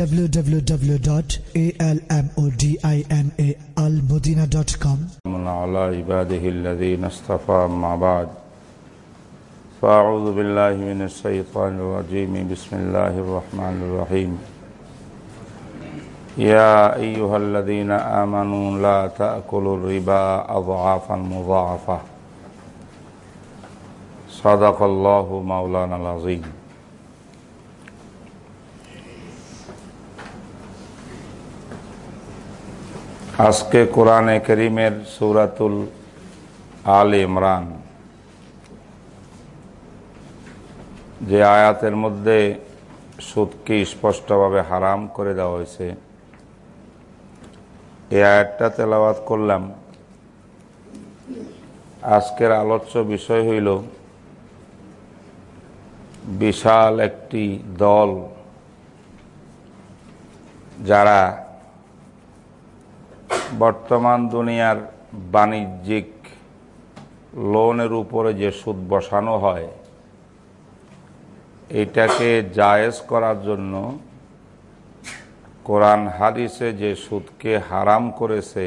www.almodinaalmodina.com من على عباده الذين اصطفى أما بعد. فأعوذ بالله من الشيطان الرجيم. بسم الله الرحمن الرحيم. يا أيها الذين آمنوا لا تأكلوا الربا أضعافا مضاعفة. صدق الله مولانا العظيم. আজকে কোরআনে করিমের সৌরাতুল আল ইমরান। যে আয়াতের মধ্যে সুদকে স্পষ্টভাবে হারাম করে দেওয়া হয়েছে এই আয়াতটা তেলাওয়াত করলাম। আজকের আলোচ্য বিষয় হইল, বিশাল একটি দল যারা বর্তমান দুনিয়ার বাণিজ্যিক লোনের উপরে যে সুদ বসানো হয়, এটাকে জায়েজ করার জন্য কোরআন হাদিসে যে সুদকে হারাম করেছে,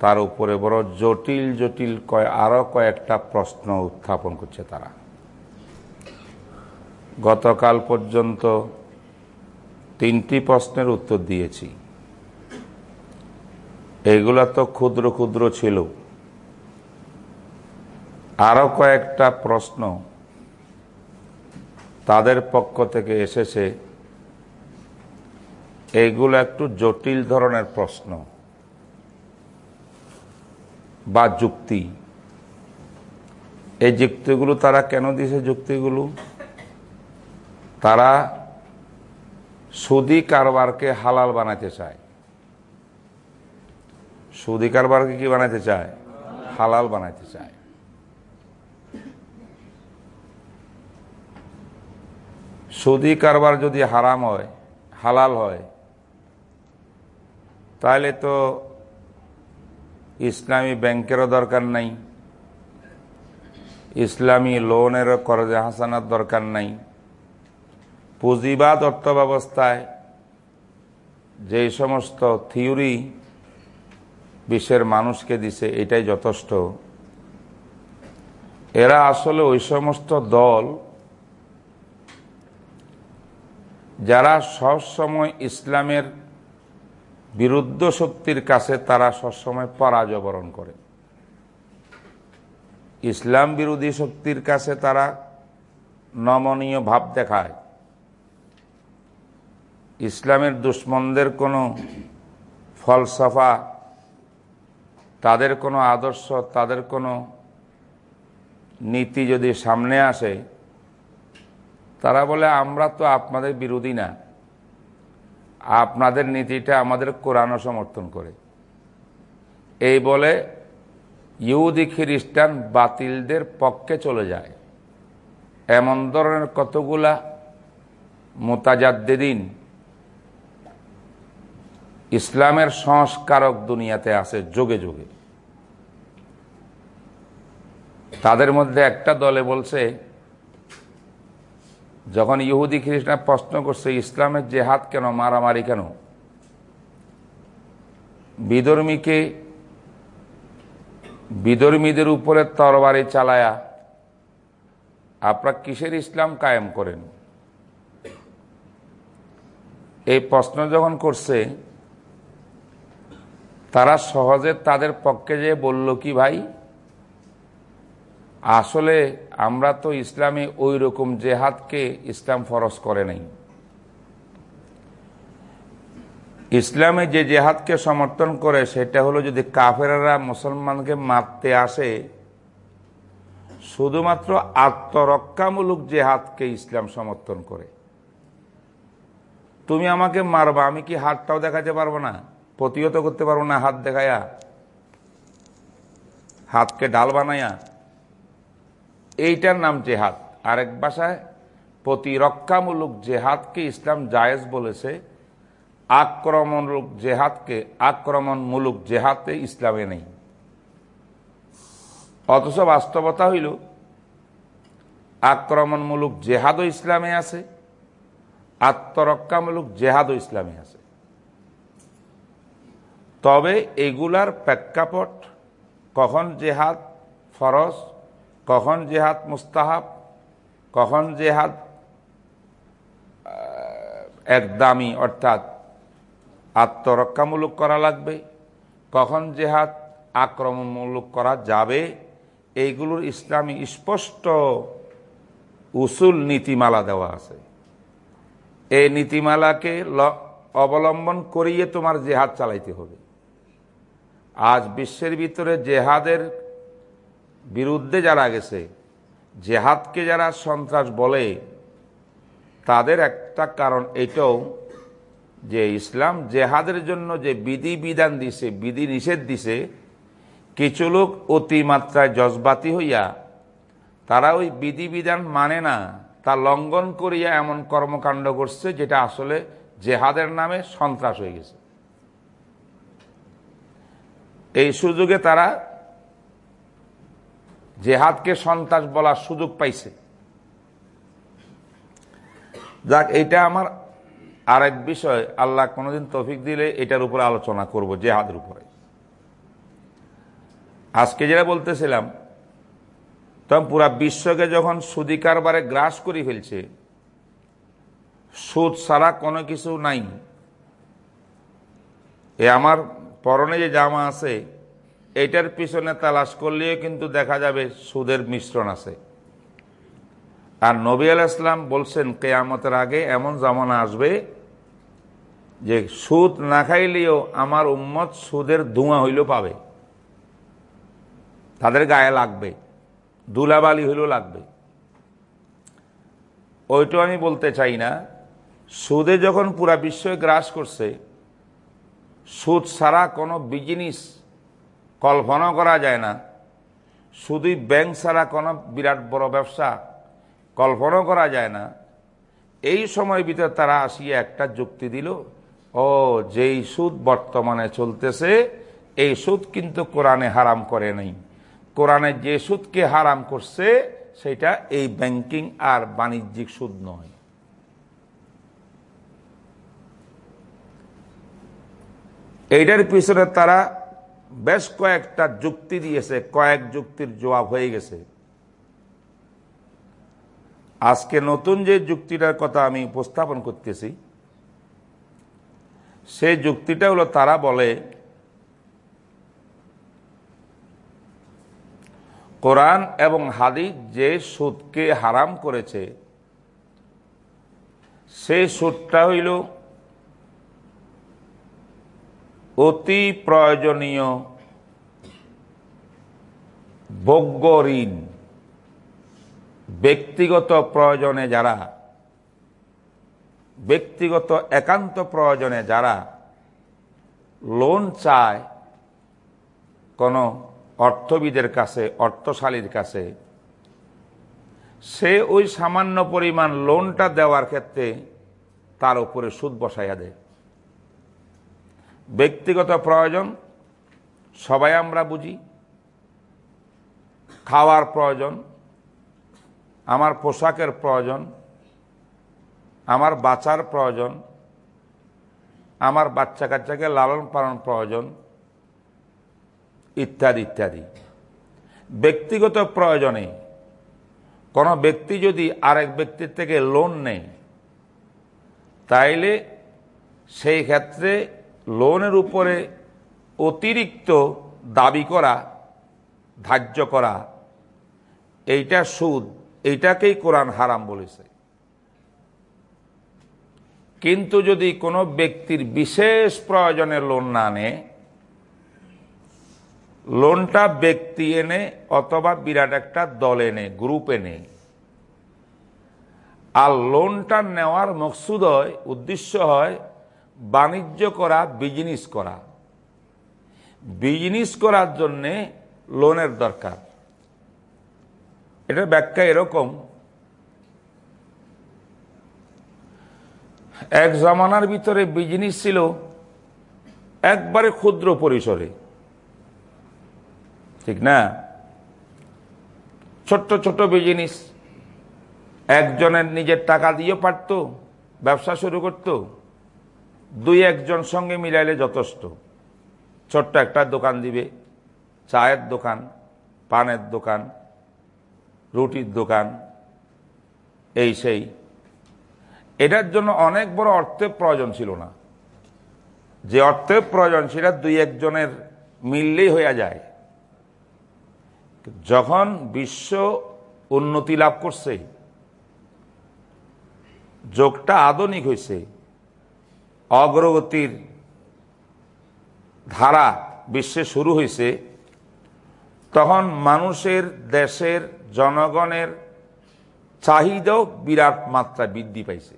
তার উপরে বড় জটিল জটিল কয় আরও কয়েকটা প্রশ্ন উত্থাপন করছে তারা। গতকাল পর্যন্ত তিনটি প্রশ্নের উত্তর দিয়েছি। এগুলা তো ক্ষুদ্র ক্ষুদ্র ছিল। আরও কয়েকটা প্রশ্ন তাদের পক্ষ থেকে এসেছে। এইগুলো একটু জটিল ধরনের প্রশ্ন বা যুক্তি। এই যুক্তিগুলো তারা কেন দিয়েছে যুক্তিগুলো? তারা সুদি কারবারকে হালাল বানাতে চায়। সুদি কারবারকে কি বানাইতে চায়? হালাল বানাইতে চায়। সুদি কারবার যদি হারাম হয়, হালাল হয় তাহলে তো ইসলামী ব্যাংকেরও দরকার নাই, ইসলামী লোনেরও করজে হাসানার দরকার নাই। পুঁজিবাদ অর্থ ব্যবস্থায় যে সমস্ত থিওরি বিশ্বের মানুষকে দিছে, এটাই যথেষ্ট। এরা আসলে ওই সমস্ত দল যারা সবসময় ইসলামের বিরুদ্ধ শক্তির কাছে তারা সবসময় পরাজয় বরণ করে। ইসলাম বিরোধী শক্তির কাছে তারা নমনীয় ভাব দেখায়। ইসলামের দুশ্মনদের কোনো ফলসফা তাদের কোনো আদর্শ, তাদের কোনো নীতি যদি সামনে আসে, তারা বলে, আমরা তো আপনাদের বিরোধী না। আপনাদের নীতিটা আমাদের কোরআনও সমর্থন করে। এই বলে ইহুদি, খ্রিস্টান বাতিলদের পক্ষে চলে যায়। এমন ধরনের কতগুলা মোতাজাদ্দিন ইসলামের সংস্কারক দুনিয়াতে আছে যোগে যোগে। তাদের মধ্যে একটা দলে বলছে, যখন ইহুদি খ্রিস্টান প্রশ্ন করছে, ইসলামের জেহাদ কেন, মারামারি কেন? বিধর্মীকে বিধর্মীদের উপরে তরবারি চালায়া আপনারা কিসের ইসলাম কায়েম করেন? এই প্রশ্ন যখন করছে তারা সহজে তাদের পক্ষে যে বলল কি ভাই? আসলে আমরা তো ইসলামে ওই রকম জেহাদকে ইসলাম ফরজ করে নাই। ইসলামে যে জেহাদকে সমর্থন করে, সেটা হলো যদি কাফেরা মুসলমানকে মারতে আসে, শুধুমাত্র আত্মরক্ষামূলক জেহাদকে ইসলাম সমর্থন করে। তুমি আমাকে মারবা, আমি কি হাতটাও দেখাতে পারব না? প্রতিহত করতে পারব না, হাত দেখায়া। হাতকে ডাল বানায়া। এইটার নাম জেহাদ। আরেক ভাষায়, প্রতিরক্ষামূলক জেহাদকে ইসলাম জায়েজ বলেছে। আক্রমণমূলক জেহাদকে আক্রমণমূলক জেহাদে ইসলামে নেই। অথচ বাস্তবতা হইল, আক্রমণমূলক জেহাদও ইসলামে আছে, আত্মরক্ষামূলক জেহাদ ইসলামী আছে। তবে এগুলার প্রেক্ষাপট, কখন জেহাদ ফরজ, কখন জেহাদ মুস্তাহাব, কখন জেহাদ একদামি, অর্থাৎ আত্মরক্ষামূলক করা লাগবে, কখন জেহাদ আক্রমণমূলক করা যাবে, এইগুলোর ইসলামী স্পষ্ট উসুল নীতিমালা দেওয়া আছে। এই নীতিমালাকে অবলম্বন করিয়ে তোমার জেহাদ চালাইতে হবে। আজ বিশ্বের ভিতরে জেহাদের বিরুদ্ধে যারা গেছে, জেহাদকে যারা সন্ত্রাস বলে, তাদের একটা কারণ এটাও যে ইসলাম জেহাদের জন্য যে বিধি বিধান দিছে, বিধি নিষেধ দিছে, কিছু লোক অতিমাত্রায় জজবাতি হইয়া, তারা ওই বিধিবিধান মানে না, তা লঙ্ঘন করিয়া এমন কর্মকাণ্ড করছে যেটা আসলে জেহাদের নামে সন্ত্রাস হয়ে গেছে। এই সুযোগে তারা জেহাদকে সন্ত্রাস বলার সুযোগ পাইছে। যাক, এইটা আমার আরেক বিষয়। আল্লাহ কোনোদিন তফিক দিলে এটার উপরে আলোচনা করব, জেহাদের উপরে। আজকে যেটা বলতেছিলাম, তখন পুরা বিশ্বকে যখন সুদি কারবারে গ্রাস করে ফেলছে, সুদ ছাড়া কোনো কিছু নাই। এ আমার পরনে যে জামা আছে, এটার পিছনে তালাশ করলেও কিন্তু দেখা যাবে সুদের মিশ্রণ আছে। আর নবী আল ইসলাম বলছেন, কেয়ামতের আগে এমন জামানা আসবে যে সুদ না খাইলেও আমার উম্মত সুদের ধোঁয়া হইলেও পাবে। তাদের গায়ে লাগবে দুলাবালি হইলেও লাগবে। ওইটাও আমি বলতে চাই না। সুদে যখন পুরা বিশ্ব গ্রাস করছে সুদ ছাড়া কোনো বিজিনিস কল্পনা করা যায় না। শুধুই ব্যাংক ছাড়া কোনো বিরাট বড় ব্যবসা কল্পনা করা যায় না। এই সময় ভিতরে তারা আসিয়া একটা যুক্তি দিল, ও, যেই সুদ বর্তমানে চলতেছে, এই সুদ কিন্তু কোরআনে হারাম করে নাই। কোরআনে যে সুদকে হারাম করছে, সেটা এই ব্যাংকিং আর বাণিজ্যিক সুদ নয়। এইটার পিছনে তারা বেশ কয়েকটা যুক্তি দিয়েছে, কয়েক যুক্তির জবাব হয়ে গেছে। আজকে নতুন যে যুক্তিটার কথা আমি উপস্থাপন করতেছি, সেই যুক্তিটা হলো তারা বলে, কোরআন এবং হাদিস যে সুদকে হারাম করেছে, সেই সুদটা হইল অতি প্রয়োজনীয় ভোগ্য ঋণ। ব্যক্তিগত প্রয়োজনে যারা, ব্যক্তিগত একান্ত প্রয়োজনে যারা লোন চায়, কোনো অর্থবিদের কাছে, অর্থশালীর কাছে, সে ওই সামান্য পরিমাণ লোনটা দেওয়ার ক্ষেত্রে তার উপরে সুদ বসাইয়া দেয়। ব্যক্তিগত প্রয়োজন, সবাই আমরা বুঝি। খাওয়ার প্রয়োজন, আমার পোশাকের প্রয়োজন, আমার বাঁচার প্রয়োজন, আমার বাচ্চা কাচ্চাকে লালন পালন প্রয়োজন, ইত্যাদি ইত্যাদি। ব্যক্তিগত প্রয়োজনে কোনো ব্যক্তি যদি আরেক ব্যক্তির থেকে লোন নেয়, তাইলে সেই ক্ষেত্রে লোনের উপরে অতিরিক্ত দাবি করা, ধার্য করা, এইটা সুদ, এইটাকেই কোরআন হারাম বলেছে। কিন্তু যদি কোনো ব্যক্তির বিশেষ প্রয়োজনে লোন না নেয়, লোনটা ব্যক্তি এনে অথবা বিরাট একটা দল এনে, গ্রুপ এনে, আর লোনটা নেওয়ার মকসুদ হয়, উদ্দেশ্য হয় বাণিজ্য করা বিজনেস করা। বিজনেস করার জন্যে লোনের দরকার। এটা ব্যাখ্যা এরকম। এক জমানার ভিতরে বিজনেস ছিল একবারে ক্ষুদ্র পরিসরে। ঠিক না? ছোট্ট ছোট বিজনেস একজনের নিজের টাকা দিয়ে পারত, ব্যবসা শুরু করত। দুই একজন সঙ্গে মিলাইলে যথেষ্ট। ছোট্ট একটা দোকান দিবে, চায়ের দোকান, পানের দোকান, রুটির দোকান, এই সেই। এটার জন্য অনেক বড় অর্থের প্রয়োজন ছিল না। যে অর্থের প্রয়োজন সেটা দুই একজনের মিললেই হইয়া যায়। যখন বিশ্ব উন্নতি লাভ করছে, যোগটা আধুনিক হয়েছে অগ্রগতির ধারা বিশ্বে শুরু হয়েছে তখন মানুষের, দেশের জনগণের চাহিদাও বিরাট মাত্রা বৃদ্ধি পাইছে।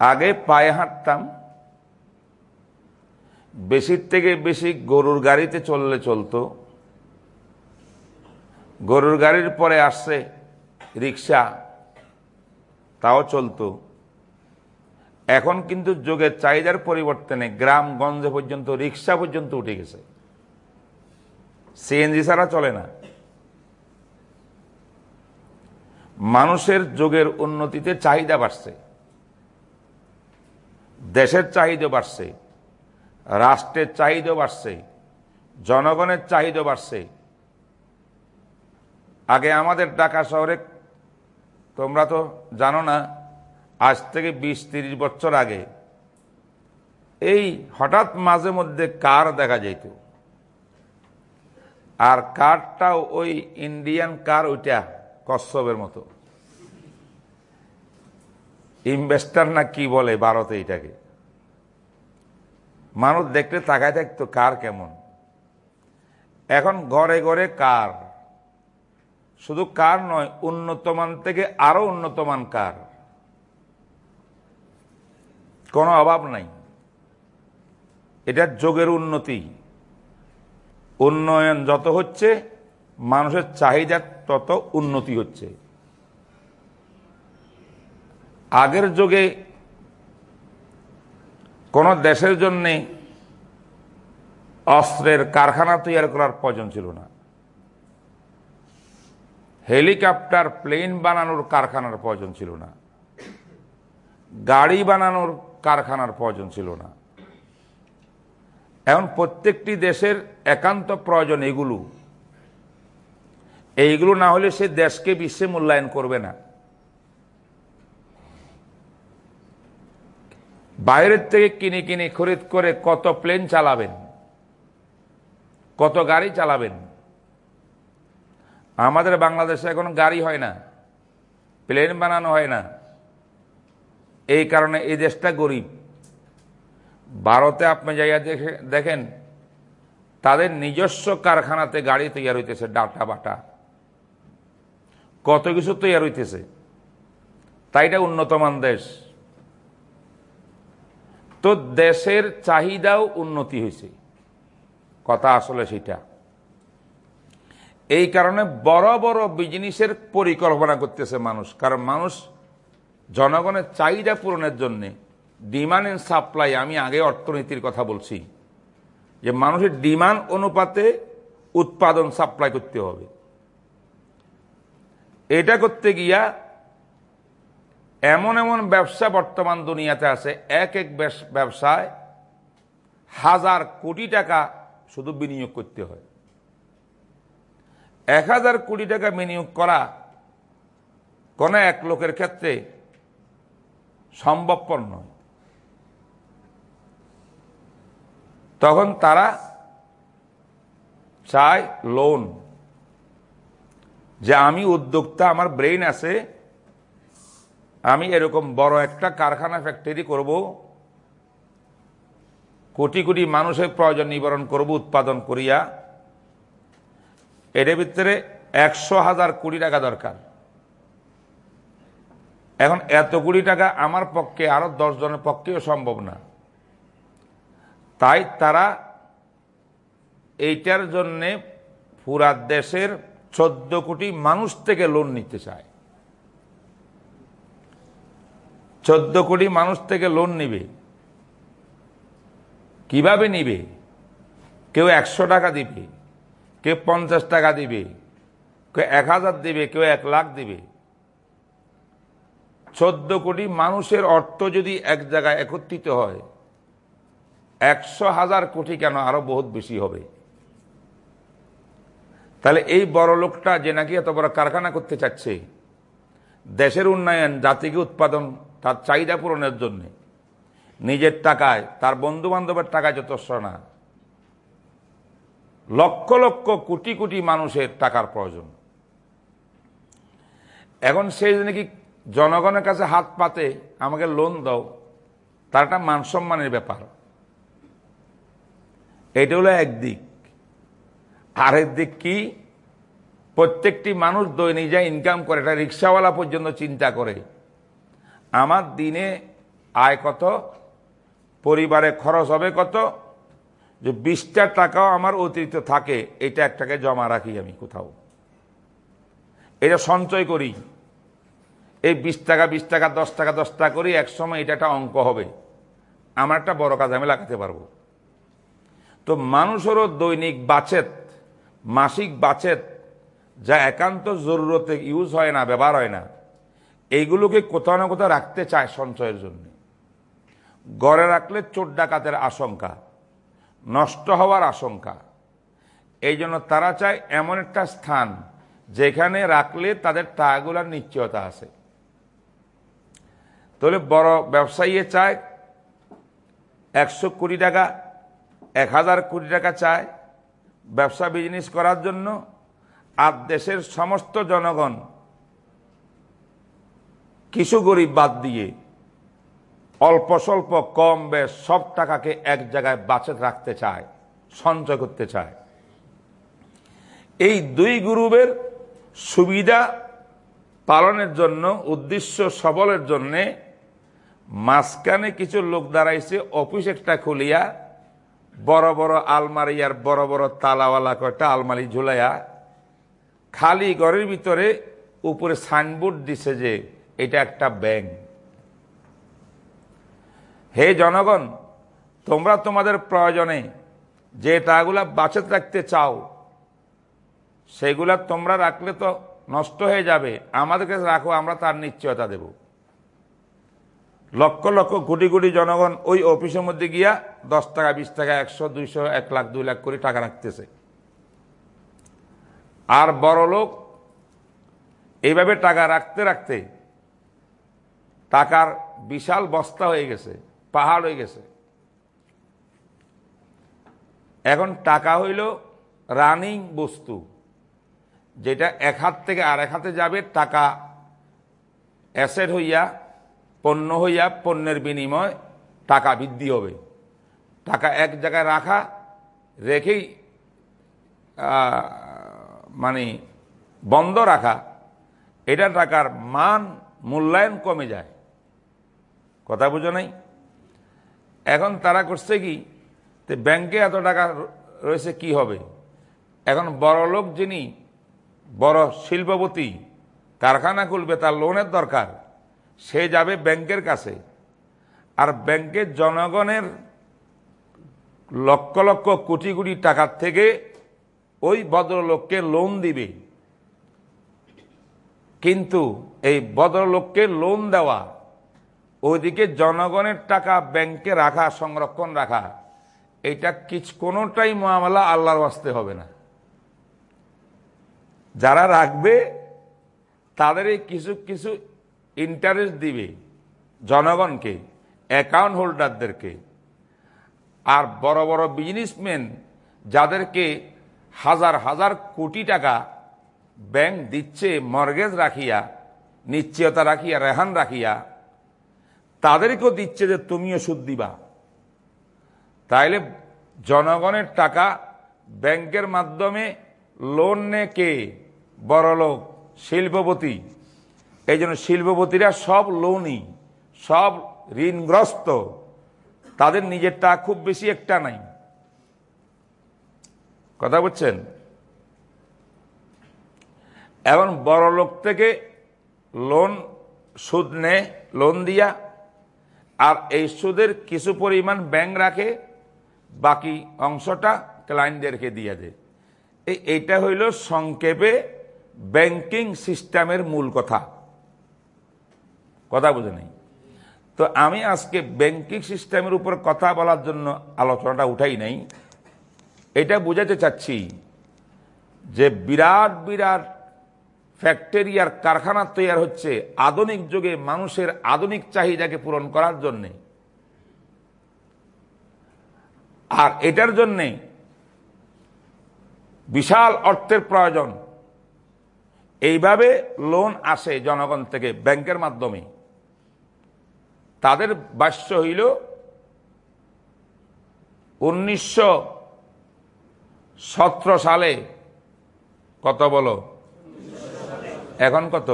আগে পায়ে হাঁটতাম, বেশির থেকে বেশি গরুর গাড়িতে চললে চলতো, গরুর গাড়ির পরে আসছে রিক্সা, তাও চলতো। এখন কিন্তু যোগের চাহিদার পরিবর্তনে গ্রাম গঞ্জে পর্যন্ত, রিক্সা পর্যন্ত উঠে গেছে। সিএনজি ছাড়া চলে না। মানুষের যোগের উন্নতিতে চাহিদা বাড়ছে। দেশের চাহিদা বাড়ছে। রাষ্ট্রের চাহিদা বাড়ছে। জনগণের চাহিদা বাড়ছে। আগে আমাদের ঢাকা শহরে, তোমরা তো জানো না আজ থেকে বিশ তিরিশ বছর আগে, এই হঠাৎ মাঝে মধ্যে কার দেখা যেত? আর কারটাও ওই ইন্ডিয়ান কার ওইটা, কচ্ছপের মতো। ইনভেস্টার না কি বলে ভারতে এটাকে? মানুষ দেখতে তাকায় থাকতো কার কেমন। এখন ঘরে ঘরে কার। শুধু কার নয়, উন্নতমান থেকে আরও উন্নতমান কার। কোনো অভাব নাই। এটা যোগের উন্নতি। উন্নয়ন যত হচ্ছে, মানুষের চাহিদা তত উন্নতি হচ্ছে। আগের যুগে কোন দেশের জন্য অস্ত্রের কারখানা তৈরি করার প্রয়োজন ছিল না। হেলিকপ্টার, প্লেন বানানোর কারখানার প্রয়োজন ছিল না। গাড়ি বানানোর কারখানার প্রয়োজন ছিল না। এখন প্রত্যেকটি দেশের একান্ত প্রয়োজন এগুলো। এইগুলো না হলে সে দেশকে বিশ্বে মূল্যায়ন করবে না। বাইরের থেকে কিনে কিনে, খরিদ করে কত প্লেন চালাবেন, কত গাড়ি চালাবেন। আমাদের বাংলাদেশে এখন গাড়ি হয় না, প্লেন বানানো হয় না। এই কারণে এই দেশটা গরিব। ভারতে আপনি যাইয়া দেখে, দেখেন, তাদের নিজস্ব কারখানাতে গাড়ি তৈরি হইতেছে, ডাটা বাটা। কত কিছু তৈরি হইতেছে। তাই এটা উন্নতমান দেশ। তো দেশের চাহিদাও উন্নতি হয়েছে কথা আসলে সেটা। এই কারণে বড় বড় বিজনেসের পরিকল্পনা করতেছে মানুষ। কারণ মানুষ জনগণের চাহিদা পূরণের জন্য ডিমান্ড এন্ড সাপ্লাই আমি আগে অর্থনীতির কথা বলছি, যে মানুষের ডিমান্ড অনুপাতে উৎপাদন সাপ্লাই করতে হবে। এটা করতে গিয়া এমন এমন ব্যবসা বর্তমান দুনিয়াতে আছে, এক এক ব্যবসায় হাজার কোটি টাকা শুধু বিনিয়োগ করতে হয়। এক হাজার কোটি টাকা বিনিয়োগ করা কোন এক লোকের ক্ষেত্রে সম্ভবপর নয়। তখন তারা চায় লোন যে আমি উদ্যোক্তা, আমার ব্রেইন আছে, আমি এরকম বড় একটা কারখানা ফ্যাক্টরি করব, কোটি কোটি মানুষের প্রয়োজন নিবারণ করব, উৎপাদন করিয়া, এর ভিতরে একশো হাজার কোটি টাকা দরকার। এখন এত কোটি টাকা আমার পক্ষে আরও দশ জনের পক্ষেও সম্ভব না। তাই তারা এইটার জন্যে পুরা দেশের চোদ্দ কোটি মানুষ থেকে লোন নিতে চায়। চোদ্দ কোটি মানুষ থেকে লোন নিবে। কীভাবে নিবে? কেউ একশো টাকা দিবে, কেউ পঞ্চাশ টাকা দিবে, কেউ এক হাজার দিবে, কেউ এক লাখ দিবে। চোদ্দ কোটি মানুষের অর্থ যদি এক জায়গায় একত্রিত হয়, একশো হাজার কোটি কেন আরও বহুত বেশি হবে? তাহলে এই বড় লোকটা যে নাকি এত বড় কারখানা করতে চাচ্ছে, দেশের উন্নয়ন, জাতিকে উৎপাদন, তার চাহিদা পূরণের জন্য, নিজের টাকায়, তার বন্ধু বান্ধবের টাকায় যথেষ্ট না। লক্ষ লক্ষ কোটি কোটি মানুষের টাকার প্রয়োজন। এখন সেই নাকি জনগণের কাছে হাত পাতে, আমাকে লোন দাও, তার একটা মানসম্মানের ব্যাপার। এটা হলো একদিক আরেক দিক কি? প্রত্যেকটি মানুষ দৈনিক যা ইনকাম করে, এটা রিক্সাওয়ালা পর্যন্ত চিন্তা করে। আমার দিনে আয় কত? পরিবারে খরচ হবে কত? যে বিশটা টাকাও আমার অতিরিক্ত থাকে, এটা একটাকে জমা রাখি আমি কোথাও। এটা সঞ্চয় করি। এই বিশ টাকা বিশ টাকা, দশ টাকা দশ টাকা করি একসময় এটা একটা অঙ্ক হবে। আমার একটা বড় কাজ আমি লাগাতে পারব। তো মানুষেরও দৈনিক বাচেত, মাসিক বাচেত, যা একান্ত জরুরতে ইউজ হয় না, ব্যবহার হয় না, এইগুলোকে কোথাও না কোথাও রাখতে চায় সঞ্চয়ের জন্য। গড়ে রাখলে চোর ডাকাতের আশঙ্কা, নষ্ট হওয়ার আশঙ্কা। এই জন্য তারা চায় এমন একটা স্থান যেখানে রাখলে তাদের টাকাগুলার নিশ্চয়তা আছে। তাহলে বড় ব্যবসায়ী চায়, একশো কোটি টাকা, এক হাজার কোটি টাকা চায় ব্যবসা বিজনেস করার জন্য। আর দেশের সমস্ত জনগণ, কিছু গরিব বাদ দিয়ে, অল্প স্বল্প, কম বেশ, সব টাকাকে এক জায়গায় বাঁচে রাখতে চায়, সঞ্চয় করতে চায়। এই দুই গ্রুপের সুবিধা পালনের জন্য, উদ্দেশ্য সবলের জন্য মাঝখানে কিছু লোক দাঁড়াইছে, অফিস একটা খুলিয়া বড় বড় আলমারি আর বড় বড় তালাওয়ালা কয়টা আলমারি ঝুলাইয়া খালি ঘরের ভিতরে উপরে সাইনবোর্ড দিছে যে এটা একটা ব্যাংক। হে জনগণ, তোমরা তোমাদের প্রয়োজনে যে টাকাগুলা বাঁচত রাখতে চাও, সেগুলা তোমরা রাখলে তো নষ্ট হয়ে যাবে। আমাদের কাছে রাখো, আমরা তার নিশ্চয়তা দেব। লক্ষ লক্ষ কোটি কোটি জনগণ ওই অফিসের মধ্যে গিয়া দশ টাকা, বিশ টাকা, একশো, দুইশো, এক লাখ, দুই লাখ করে টাকা রাখতেছে। আর বড় লোক এইভাবে টাকা রাখতে রাখতে টাকার বিশাল বস্তা হয়ে গেছে, পাহাড় হয়ে গেছে। এখন টাকা হইল রানিং বস্তু, যেটা এক হাত থেকে আর এক হাতে যাবে, টাকা অ্যাসেট হইয়া পণ্য হইয়া পণ্যের বিনিময় টাকা বৃদ্ধি হবে। টাকা এক জায়গায় রাখা, রেখেই মানে বন্ধ রাখা, এটা টাকার মান মূল্যায়ন কমে যায়। কথা বুঝো নাই? এখন তারা করছে কি ব্যাংকে এত টাকা রয়েছে কি হবে? এখন বড় লোক যিনি, বড় শিল্পপতি, কারখানা খুলবে, তার লোনের দরকার। সে যাবে ব্যাংকের কাছে। আর ব্যাংকের জনগণের লক্ষ লক্ষ কোটি কোটি টাকার থেকে ওই ভদ্রলোককে লোন দিবে। কিন্তু এই ভদ্রলোককে লোন দেওয়া, ওইদিকে জনগণের টাকা ব্যাংকে রাখা, সংরক্ষণ রাখা, এটা কিছু কোনোটাই মামলা আল্লাহর বাস্তে হবে না। যারা রাখবে তাদের কিছু কিছু ইন্টারেস্ট দিবে জনগণকে অ্যাকাউন্ট হোল্ডারদেরকে আর বড় বড় বিজনেসম্যান যাদেরকে হাজার হাজার কোটি টাকা ব্যাংক দিচ্ছে মর্গেজ রাখিয়া, নিশ্চয়তা রাখিয়া, রেহান রাখিয়া, তাদেরকেও দিচ্ছে যে তুমিও সুদ দিবা। তাইলে জনগণের টাকা ব্যাংকের মাধ্যমে লোন নে কে? বড় লোক শিল্পপতি। এই জন্য শিল্পপতিরা সব লোনই, সব ঋণগ্রস্ত। তাদের নিজের নিজেরটা খুব বেশি একটা নাই। কথা বলছেন? এখন বড় লোক থেকে লোন সুদ নেয় লোন দিয়া, আর এই সুদের কিছু পরিমাণ ব্যাংক রাখে, বাকি অংশটা ক্লায়েন্টদেরকে দিয়ে দেয় এইটা হইল সংক্ষেপে ব্যাংকিং সিস্টেমের মূল কথা। কথা বুঝে নেই। তো আমি আজকে ব্যাংকিং সিস্টেমের উপর কথা বলার জন্য আলোচনাটা উঠাই নাই। এটা বুঝাতে চাচ্ছি যে বিরাট বিরাট ফ্যাক্টরি আর কারখানা তৈরি হচ্ছে আধুনিক যুগে মানুষের আধুনিক চাহিদাকে পূরণ করার জন্যে। আর এটার জন্যে বিশাল অর্থের প্রয়োজন। এইভাবে লোন আসে জনগণ থেকে ব্যাংকের মাধ্যমে। তাদের বাস্য হইল উনিশশো সতেরো সালে, কত বলো? এখন কত?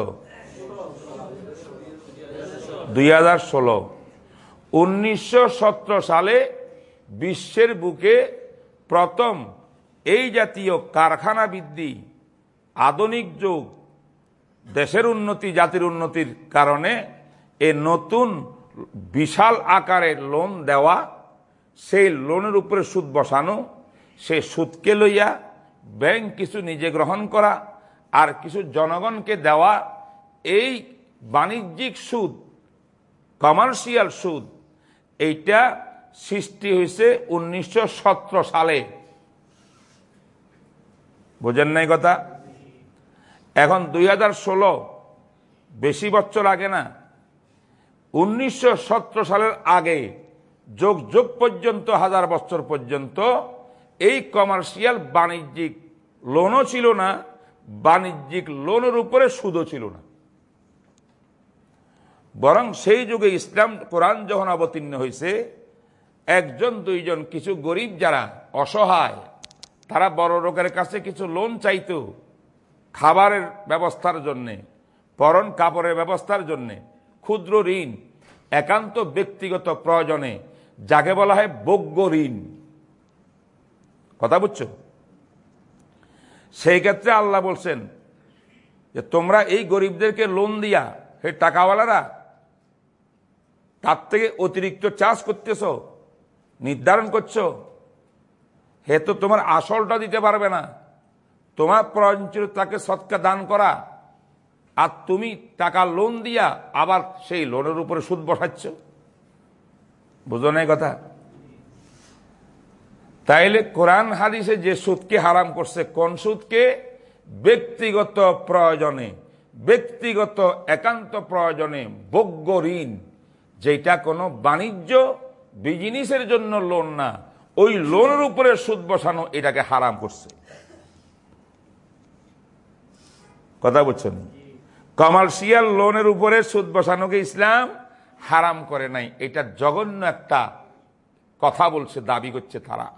দুই হাজার ষোলো। উনিশশো সালে বিশ্বের বুকে প্রথম এই জাতীয় কারখানা বৃদ্ধি, আধুনিক যুগ, দেশের উন্নতি, জাতির উন্নতির কারণে এ নতুন বিশাল আকারে লোন দেওয়া, সেই লোনের উপরে সুদ বসানো, সেই সুদকে লইয়া ব্যাংক কিছু নিজে গ্রহণ করা আর কিছু জনগণকে দেওয়া, এই বাণিজ্যিক সুদ, কমার্শিয়াল সুদ, এইটা সৃষ্টি হয়েছে উনিশশো সতেরো সালে। বোঝেন নাই কথা? এখন দুই হাজার ষোলো, বেশি বছর আগে না উনিশশো সতেরো সালের আগে, যোগ যোগ পর্যন্ত, হাজার বছর পর্যন্ত, এই কমার্শিয়াল বাণিজ্যিক লোনও ছিল না, বাণিজ্যিক লোনের উপরে সুদও ছিল না। বরং সেই যুগে ইসলাম কোরআন যখন অবতীর্ণ হয়েছে, একজন, দুইজন কিছু গরিব যারা অসহায়, তারা বড় লোকের কাছে কিছু লোন চাইত খাবারের ব্যবস্থার জন্যে, পরন কাপড়ের ব্যবস্থার জন্যে, ক্ষুদ্র ঋণ একান্ত ব্যক্তিগত প্রয়োজনে যাকে বলা হয় বজ্ঞ ঋণ। কথা বুঝছ? সেই ক্ষেত্রে আল্লাহ বলছেন যে তোমরা এই গরিবদেরকে লোন দিয়া, হে টাকাওয়ালারা, তার থেকে অতিরিক্ত চাষ করতেছ, নির্ধারণ করছ, হে তো তোমার আসলটা দিতে পারবে না, তোমার প্রয়োজন ছিল তাকে সৎকা দান করা। আর তুমি টাকা লোন দিয়া আবার সেই লোনের উপরে সুদ বসাচ্ছ? বুঝো নাই কথা? তাইলে কোরআন হাদিসে যে সুদকে হারাম করছে, কোন সুদকে? ব্যক্তিগত প্রয়োজনে, ব্যক্তিগত একান্ত প্রয়োজনে বজ্ঞ ঋণ। যেটা কোনো বাণিজ্য বিজনেসের জন্য লোন না, ওই লোনের উপরে সুদ বসানো এটাকে হারাম করছে। কথা বলছেন? কমার্শিয়াল লোনের উপরে সুদ বসানোকে ইসলাম হারাম করে নাই। এটা জঘন্য একটা কথা বলছে, দাবি করছে তারা।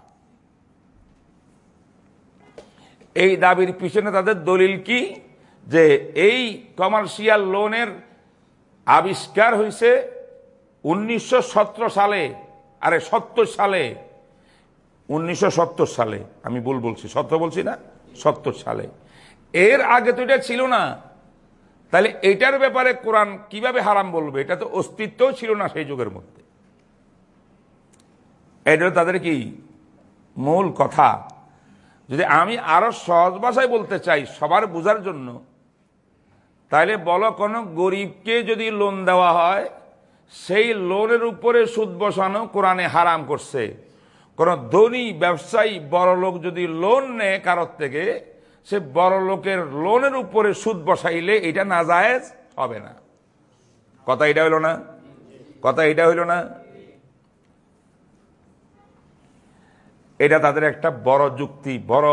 এই দাবির পিছনে তাদের দলিল কি? যে এই কমার্শিয়াল লোনের আবিষ্কার হয়েছে উনিশশো সতেরো সালে, আরে সত্তর সালে, উনিশশো সত্তর সালে। আমি ভুল বলছি সত্য বলছি না, সত্তর সালে। এর আগে তো এটা ছিল না। তাহলে এটার ব্যাপারে কোরআন কীভাবে হারাম বলবে? এটা তো অস্তিত্বও ছিল না সেই যুগের মধ্যে। এটা তাদের কি? মূল কথা। যদি আমি আরও সহজ ভাষায় বলতে চাই সবার বোঝার জন্য, তাহলে বলো কোনো গরিবকে যদি লোন দেওয়া হয়, সেই লোনের উপরে সুদ বসানো কোরআনে হারাম করছে। কোন ধনী ব্যবসায়ী বড় লোক যদি লোন নেয় কারোর থেকে সে বড় লোকের লোনের উপরে সুদ বসাইলে এটা না যায় হবে না। কথা এটা হইল না? কথা এটা হইল না? এটা তাদের একটা বড় যুক্তি, বড়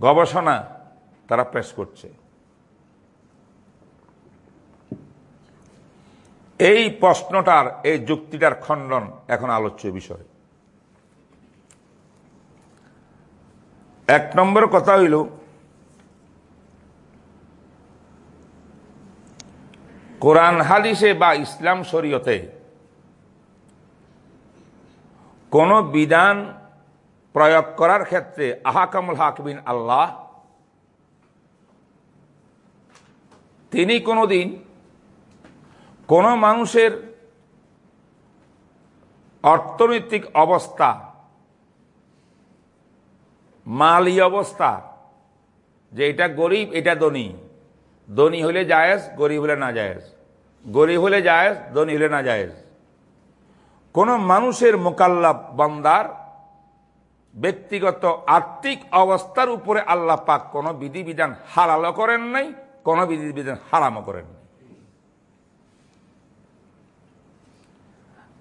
গবেষণা তারা পেশ করছে। এই প্রশ্নটার, এই যুক্তিটার খণ্ডন এখন আলোচ্য বিষয়। এক নম্বর কথা হইল, কোরআন হাদিসে বা ইসলাম শরীয়তে কোন বিধান প্রয়োগ করার ক্ষেত্রে আহাকামুল হাকবিন আল্লাহ, তিনি কোনোদিন কোন মানুষের অর্থনৈতিক অবস্থা মালি অবস্থা। যে এটা গরিব, এটা ধনী। ধনী হলে জায়েজ, গরিব হলে না জায়েজ। গরিব হলে জায়েজ, ধনী হলে না জায়েজ। কোনো মানুষের মোকাল্লাব বান্দার ব্যক্তিগত আর্থিক অবস্থার উপরে আল্লাহ পাক কোন বিধিবিধান হালালও করেন নাই, কোন বিধিবিধান হারামও করেন নাই।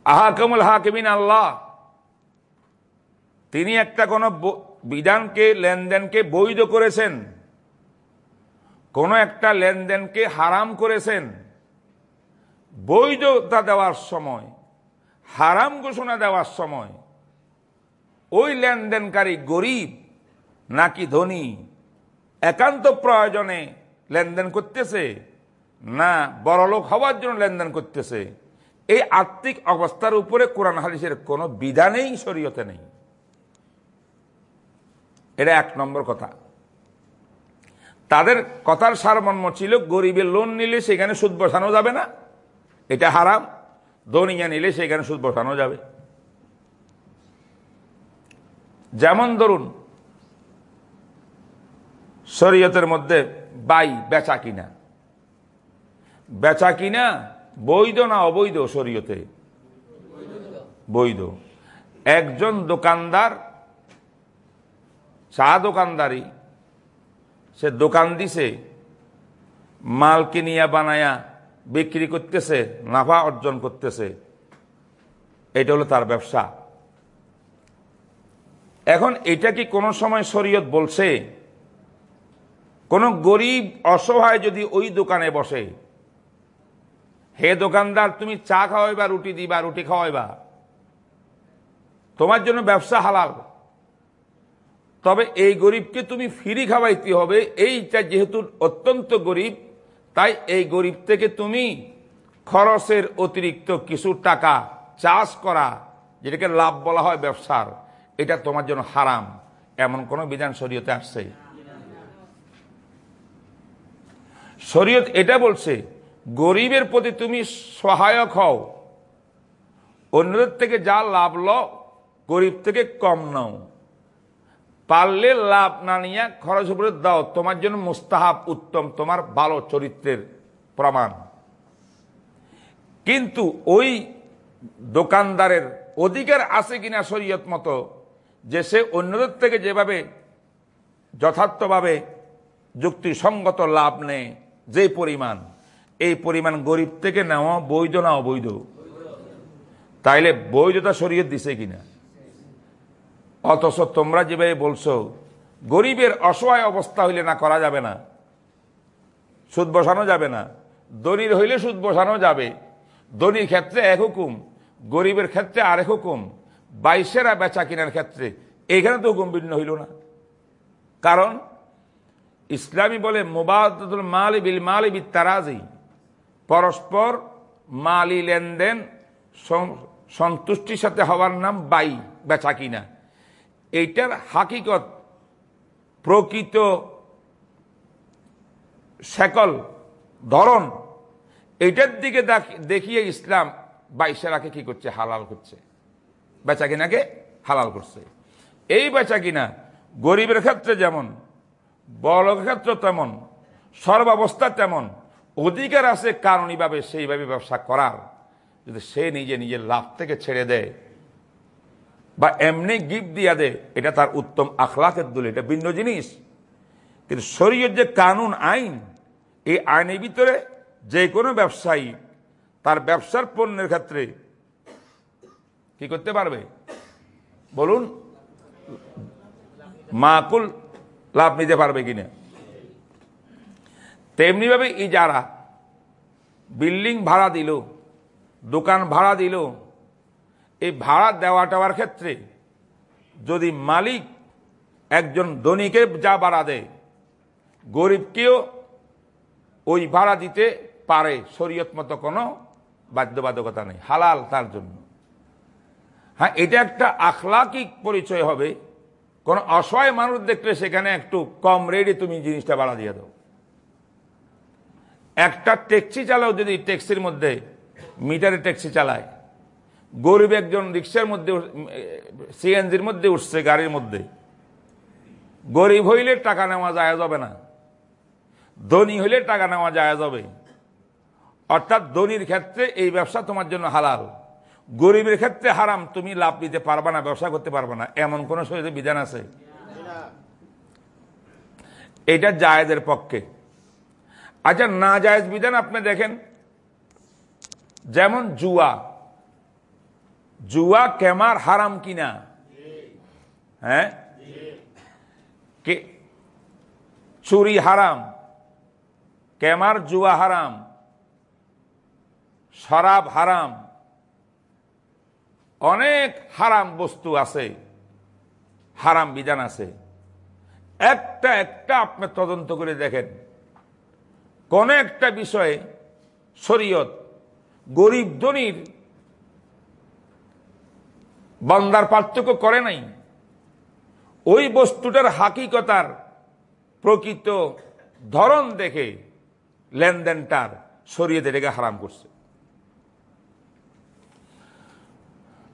আহাকমুল হাকিমিন আল্লাহ। তিনি একটা কোন বিধানকে, লেনদেনকে বৈধ করেছেন। কোন একটা লেনদেনকে হারাম করেছেন। বৈধতা দেওয়ার সময়, হারাম ঘোষণা দেওয়ার সময়, ওই লেনদেনকারী গরিব নাকি ধনী, একান্ত প্রয়োজনে লেনদেন করতেছে না বড়লোক হওয়ার জন্য লেনদেন করতেছে? এই আর্থিক অবস্থার উপরে কোরআন হাদিসের কোনো বিধানেই শরীয়তে নেই। এটা এক নম্বর কথা। তাদের কথার সারমর্ম ছিল গরিবের লোন নিলে সেখানে সুদ বসানো যাবে না, এটা হারাম। দনিয়া নিলে সেখানে সুদ বসানো যাবে। যেমন ধরুন, শরীয়তের মধ্যে বাই বেচা কিনা। বেচা কিনা বৈধ না অবৈধ শরীয়তে? বৈধ। একজন দোকানদার চা দোকানদারি, সে দোকান দিছে, মাল কিনিয়া বানায়া বিক্রি করতেছে, নাফা অর্জন করতেছে, এটা হলো তার ব্যবসা। এখন এটা কি কোনো সময় শরীয়ত বলছে? কোন গরিব অসহায় যদি ওই দোকানে বসে, হে দোকানদার, তুমি চা খাওয়াইবা, রুটি দিবা, রুটি খাওয়াইবা, তোমার জন্য ব্যবসা হালাল। তবে এই গরিবকে তুমি ফিরি খাওয়াইতে হবে। এইটা যেহেতু অত্যন্ত গরিব, তাই এই গরিব থেকে তুমি খরচের অতিরিক্ত কিছু টাকা চাষ করা, যেটাকে লাভ বলা হয় ব্যবসার, এটা তোমার জন্য হারাম। এমন কোন বিধান শরীয়তে আসছে? শরীয়ত এটা বলছে, গরিবের প্রতি তুমি সহায়ক হও। অন্যদের থেকে যা লাভ ল গরিব থেকে কম নাও। পারলে লাভ না নিয়ে খরচ উপরে দাও। তোমার জন্য মুস্তাহাব উত্তম, তোমার ভালো চরিত্রের প্রমাণ। কিন্তু ওই দোকানদারের অধিকার আছে কিনা শরীয়ত মতো, যে সে অন্যদের থেকে যেভাবে যথার্থভাবে যুক্তিসঙ্গত লাভ নেয় যে পরিমাণ। এই পরিমাণ গরিব থেকে নেওয়া বৈধ না অবৈধ? তাইলে বৈধতা শরীয়ত দিছে কিনা? অথচ তোমরা যেভাবে বলছো, গরিবের অসহায় অবস্থা হইলে না করা যাবে না। সুদ বসানো যাবে না। দনির হইলে সুদ বসানো যাবে। দনির ক্ষেত্রে এক হুকুম, গরিবের ক্ষেত্রে আরেক হুকুম, বাইশেরা বেচা কিনার ক্ষেত্রে এখানে তো হুকুম ভিন্ন হইল না। কারণ ইসলামী বলে মোবাদুল মাল বিল মাল তারাজি পরস্পর মালি লেনদেন সন্তুষ্টির সাথে হওয়ার নাম বাই, বেচা কিনা। এইটার হাকিকত প্রকৃত শেকল ধরন। এইটার দিকে দেখিয়ে ইসলাম বাইশেরাকে কি করছে? হালাল করছে। বেচা কিনাকে হালাল করছে। এই বেচা কিনা গরিবের ক্ষেত্রে যেমন বড় ক্ষেত্রে তেমন, সর্বাবস্থা তেমন, অধিকার আছে কারণীভাবে সেইভাবে ব্যবসা করার। যদি সে নিজে নিজের লাভ থেকে ছেড়ে দেয় বা এমনি গিফট দিয়া দে, এটা তার উত্তম আখলাকের দল এটা ভিন্ন জিনিস। কিন্তু শরীয়র যে কানুন আইন, এই আইনের ভিতরে যে কোনো ব্যবসায়ী তার ব্যবসার পণ্যের ক্ষেত্রে কি করতে পারবে? বলুন, মাকুল লাভ নিতে পারবে কিনা? তেমনিভাবে যারা বিল্ডিং ভাড়া দিল, দোকান ভাড়া দিল এই ভাড়া দেওয়া টাওয়ার ক্ষেত্রে যদি মালিক একজন ধনীকে যা ভাড়া দেয়, গরিবকেও ওই ভাড়া দিতে পারে, শরীয়ত মতো কোনো বাধ্যবাধকতা নেই, হালাল তার জন্য। হ্যাঁ এটা একটা আখলাকিক পরিচয় হবে। কোন অসহায় মানুষ দেখলে সেখানে একটু কম রেডি তুমি জিনিসটা বাড়া দিয়ে দাও। একটা ট্যাক্সি চালাও যদি ট্যাক্সির মধ্যে, মিটারে ট্যাক্সি চালায় গরিব একজন রিক্সার মধ্যে সিএনজির মধ্যে উঠছে গাড়ির মধ্যে। গরিব হইলে টাকা নেওয়া যায় যাবে না। ধনী হইলে টাকা নেওয়া যায় যাবে অর্থাৎ ধনীর ক্ষেত্রে এই ব্যবসা তোমার জন্য হালাল। গরিবের ক্ষেত্রে হারাম, তুমি লাভ নিতে পারবা না, ব্যবসা করতে পারবা না। এমন কোন শরীরে বিধান আছে? এটা জায়েজের পক্ষে। আচ্ছা না জায়েজ বিধান আপনি দেখেন, যেমন জুয়া জুয়া কেমার হারাম কিনা? হ্যাঁ? কে? চুরি হারাম। কেমার জুয়া হারাম। শরাব হারাম। অনেক হারাম বস্তু আছে। হারাম বিধান আছে। একটা একটা আপনি তদন্ত করে দেখেন। কোন একটা বিষয়ে শরীয়ত গরিব ধনির বান্দার পার্থক্য করে নাই। ওই বস্তুটার হাকিকতার প্রকৃত ধরন দেখে লেনদেনটার সরিয়ে এটাকে হারাম করছে।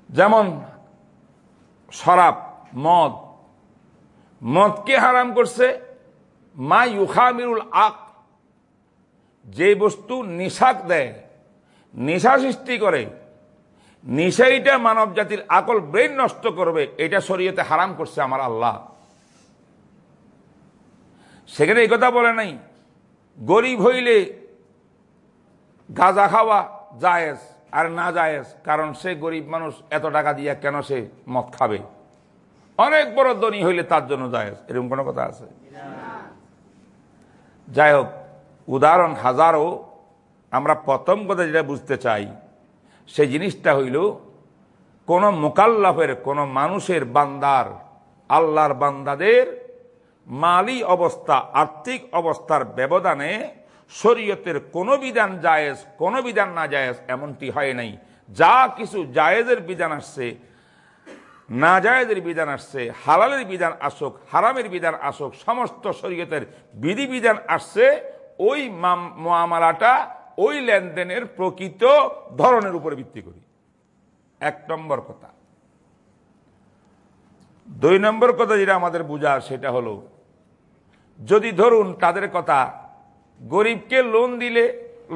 যেমন শরাব, মদ, মদকে হারাম করছে, মা ইউখামিরুল আক, যে বস্তু নিশাক দেয়, নিশা সৃষ্টি করে নিশাইটা মানব জাতির আকল ব্রেন নষ্ট করবে, এটা শরীয়তে হারাম করছে আমার আল্লাহ। সেখানে এই কথা বলে নাই, গরিব হইলে গাঁজা খাওয়া জায়েজ আর না জায়েজ, কারণ সে গরিব মানুষ, এত টাকা দিয়ে কেন সে মদ খাবে? অনেক বড় ধনী হইলে তার জন্য জায়েজ, এরকম কোনো কথা আছে? যাই হোক, উদাহরণ হাজারও আমরা প্রথম কথা যেটা বুঝতে চাই সেই জিনিসটা হইল, কোন মোকাল্লাফের, কোন মানুষের বান্দার, আল্লাহর বান্দাদের মালি অবস্থা, আর্থিক অবস্থার ব্যবধানে শরীয়তের কোন বিধান জায়েজ, কোন বিধান না জায়েজ এমনটি হয় নাই। যা কিছু জায়েজের বিধান আসছে, না জায়েজের বিধান আসছে, হালালের বিধান আসুক, হারামের বিধান আসুক, সমস্ত শরীয়তের বিধিবিধান আসছে, ওই মামালাটা ওই লেনদেনের প্রকৃত ধরনের উপরে ভিত্তি করি। এক নম্বর কথা। দুই নম্বর কথা যেটা আমাদের বোঝার সেটা হলো, যদি ধরুন তাদের কথা গরিবকে লোন দিলে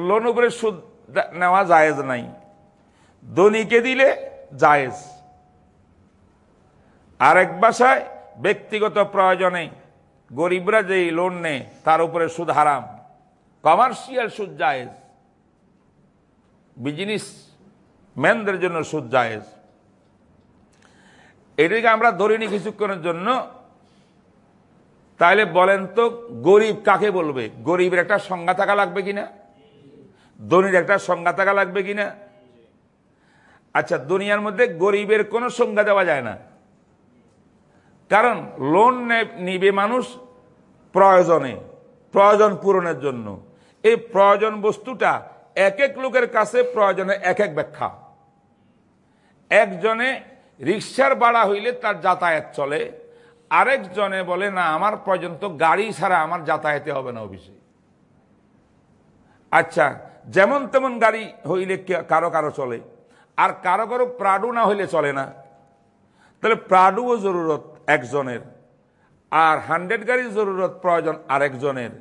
লোন উপরে সুদ নেওয়া জায়েজ নাই, ধনীকে দিলে জায়েজ। আরেক বাসায় ব্যক্তিগত প্রয়োজনে গরিবরা যেই লোন নেয় তার উপরে সুদ হারাম কমার্শিয়াল সুদ জায়েজ। বিজনেস ম্যানদের জন্য সুদ জায়েজ। এটাকে আমরা ধরিনি কিছুক্ষণের জন্য। তাহলে বলেন তো, গরিব কাকে বলবে? গরিবের একটা সংজ্ঞা থাকা লাগবে কিনা? ধনির একটা সংজ্ঞা থাকা লাগবে কিনা? আচ্ছা দুনিয়ার মধ্যে গরিবের কোনো সংজ্ঞা দেওয়া যায় না। কারণ লোন নিবে মানুষ প্রয়োজনে, প্রয়োজন পূরণের জন্য। এই প্রয়োজন বস্তুটা এক এক লোকের কাছে প্রয়োজনে এক এক ব্যাখ্যা। একজনে রিক্সার ভাড়া হইলে তার যাতায়াত চলে, আরেকজনে বলে, না, আমার পর্যন্ত গাড়ি ছাড়া আমার যাতায়াতে হবে না অফিসে। আচ্ছা যেমন তেমন গাড়ি হইলে কারও কারও চলে, আর কারও কারও প্রাডু না হইলে চলে না। তাহলে প্রাডুও জরুরত একজনের, আর হান্ড্রেড গাড়ির জরুরত প্রয়োজন আরেকজনের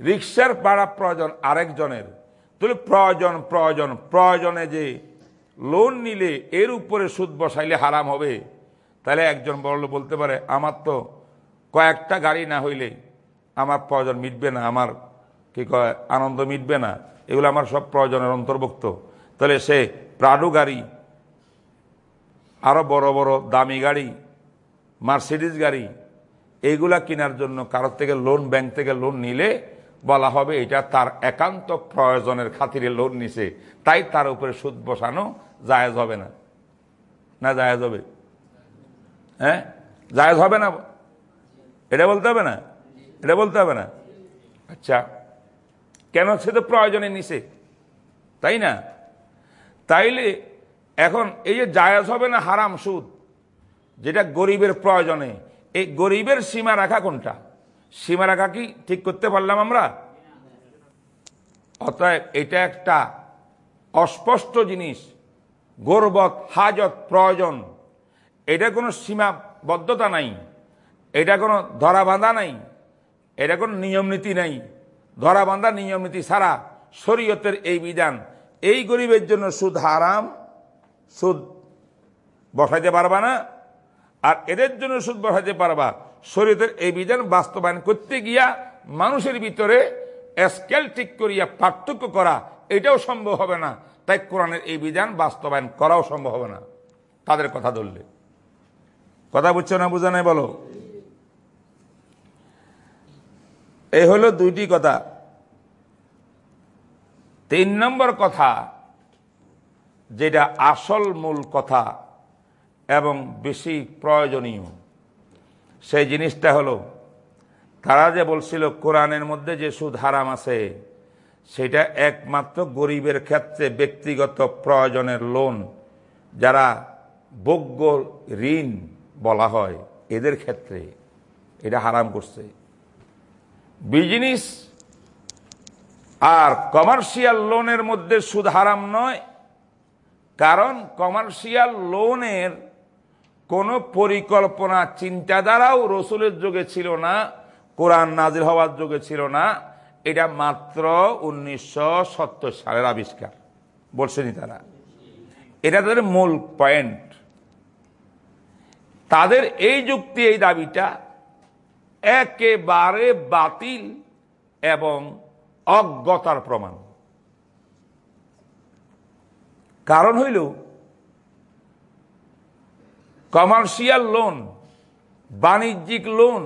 রিক্সার ভাড়া প্রয়োজন আরেকজনের। তাহলে প্রয়োজন প্রয়োজন, প্রয়োজনে যে লোন নিলে এর উপরে সুদ বসাইলে হারাম হবে। তাহলে একজন বড় বলতে পারে, আমার তো কয়েকটা গাড়ি না হইলে আমার প্রয়োজন মিটবে না, আমার কি কয়, আনন্দ মিটবে না। এগুলো আমার সব প্রয়োজনের অন্তর্ভুক্ত। তাহলে সে প্রাডু গাড়ি আরও বড় বড় দামি গাড়ি মার্সিডিস গাড়ি এইগুলা কেনার জন্য কারোর থেকে লোন, ব্যাংক থেকে লোন নিলে বলা হবে এটা তার একান্ত প্রয়োজনের খাতিরে লোন নিছে। তাই তার উপরে সুদ বসানো জায়েজ হবে না। না জায়েজ হবে? হ্যাঁ? জায়েজ হবে না? এটা বলতে হবে না? এটা বলতে হবে না? আচ্ছা। কেন সে তো প্রয়োজনে নিছে? তাই না? তাইলে এখন এই যে জায়াজ হবে না হারাম সুদ, যেটা গরিবের প্রয়োজনে, এই গরিবের সীমা রাখা কোনটা? সীমা রাখা কি ঠিক করতে পারলাম আমরা? অতএব এটা একটা অস্পষ্ট জিনিস। গর্বত, হাজত, প্রয়োজন। এটা কোনো সীমাবদ্ধতা নাই। এটা কোনো ধরা বাঁধা নাই। এটা কোনো নিয়ম নীতি নাই। ধরাবান্ধা নিয়ম নীতি ছাড়া শরীয়তের এই বিধান, এই গরিবের জন্য সুদ হারাম, সুদ বসাইতে পারবা না। আর এদের জন্য সুদ বসাইতে পারবা। শরীয়তের এই বিধান বাস্তবায়ন করতে গিয়া মানুষের ভিতরে স্কেল ঠিক করিয়া পার্থক্য করা, এটাও সম্ভব হবে না। তাই কোরআনের এই বিধান বাস্তবায়ন করাও সম্ভব হবে না। তাদের কথা ধরলে। কথা বুঝছ না বুঝা নাই বলো? এই হলো দুইটি কথা। তিন নম্বর কথা, যেটা আসল মূল কথা এবং বেশি প্রয়োজনীয়। সেই জিনিসটা হলো, তারা যে বলছিল কোরআনের মধ্যে যে সুদ হারাম আছে, সেটা একমাত্র গরিবের ক্ষেত্রে ব্যক্তিগত প্রয়োজনের লোন, যারা বজ্ঞ ঋণ বলা হয়, এদের ক্ষেত্রে এটা হারাম করছে। বিজনেস আর কমার্শিয়াল লোনের মধ্যে সুদ হারাম নয়, কারণ কমার্শিয়াল লোনের কোনো পরিকল্পনা চিন্তাধারাও রসুলের যুগে ছিল না, কোরআন নাজির হওয়ার যুগে ছিল না, এটা মাত্র উনিশশো সত্তর সালের আবিষ্কার, বলছেনি তারা। এটা তাদের মূল পয়েন্ট তাদের এই যুক্তি, এই দাবিটা একেবারে বাতিল এবং অজ্ঞতার প্রমাণ। কারণ হইল কমার্শিয়াল লোন, বাণিজ্যিক লোন,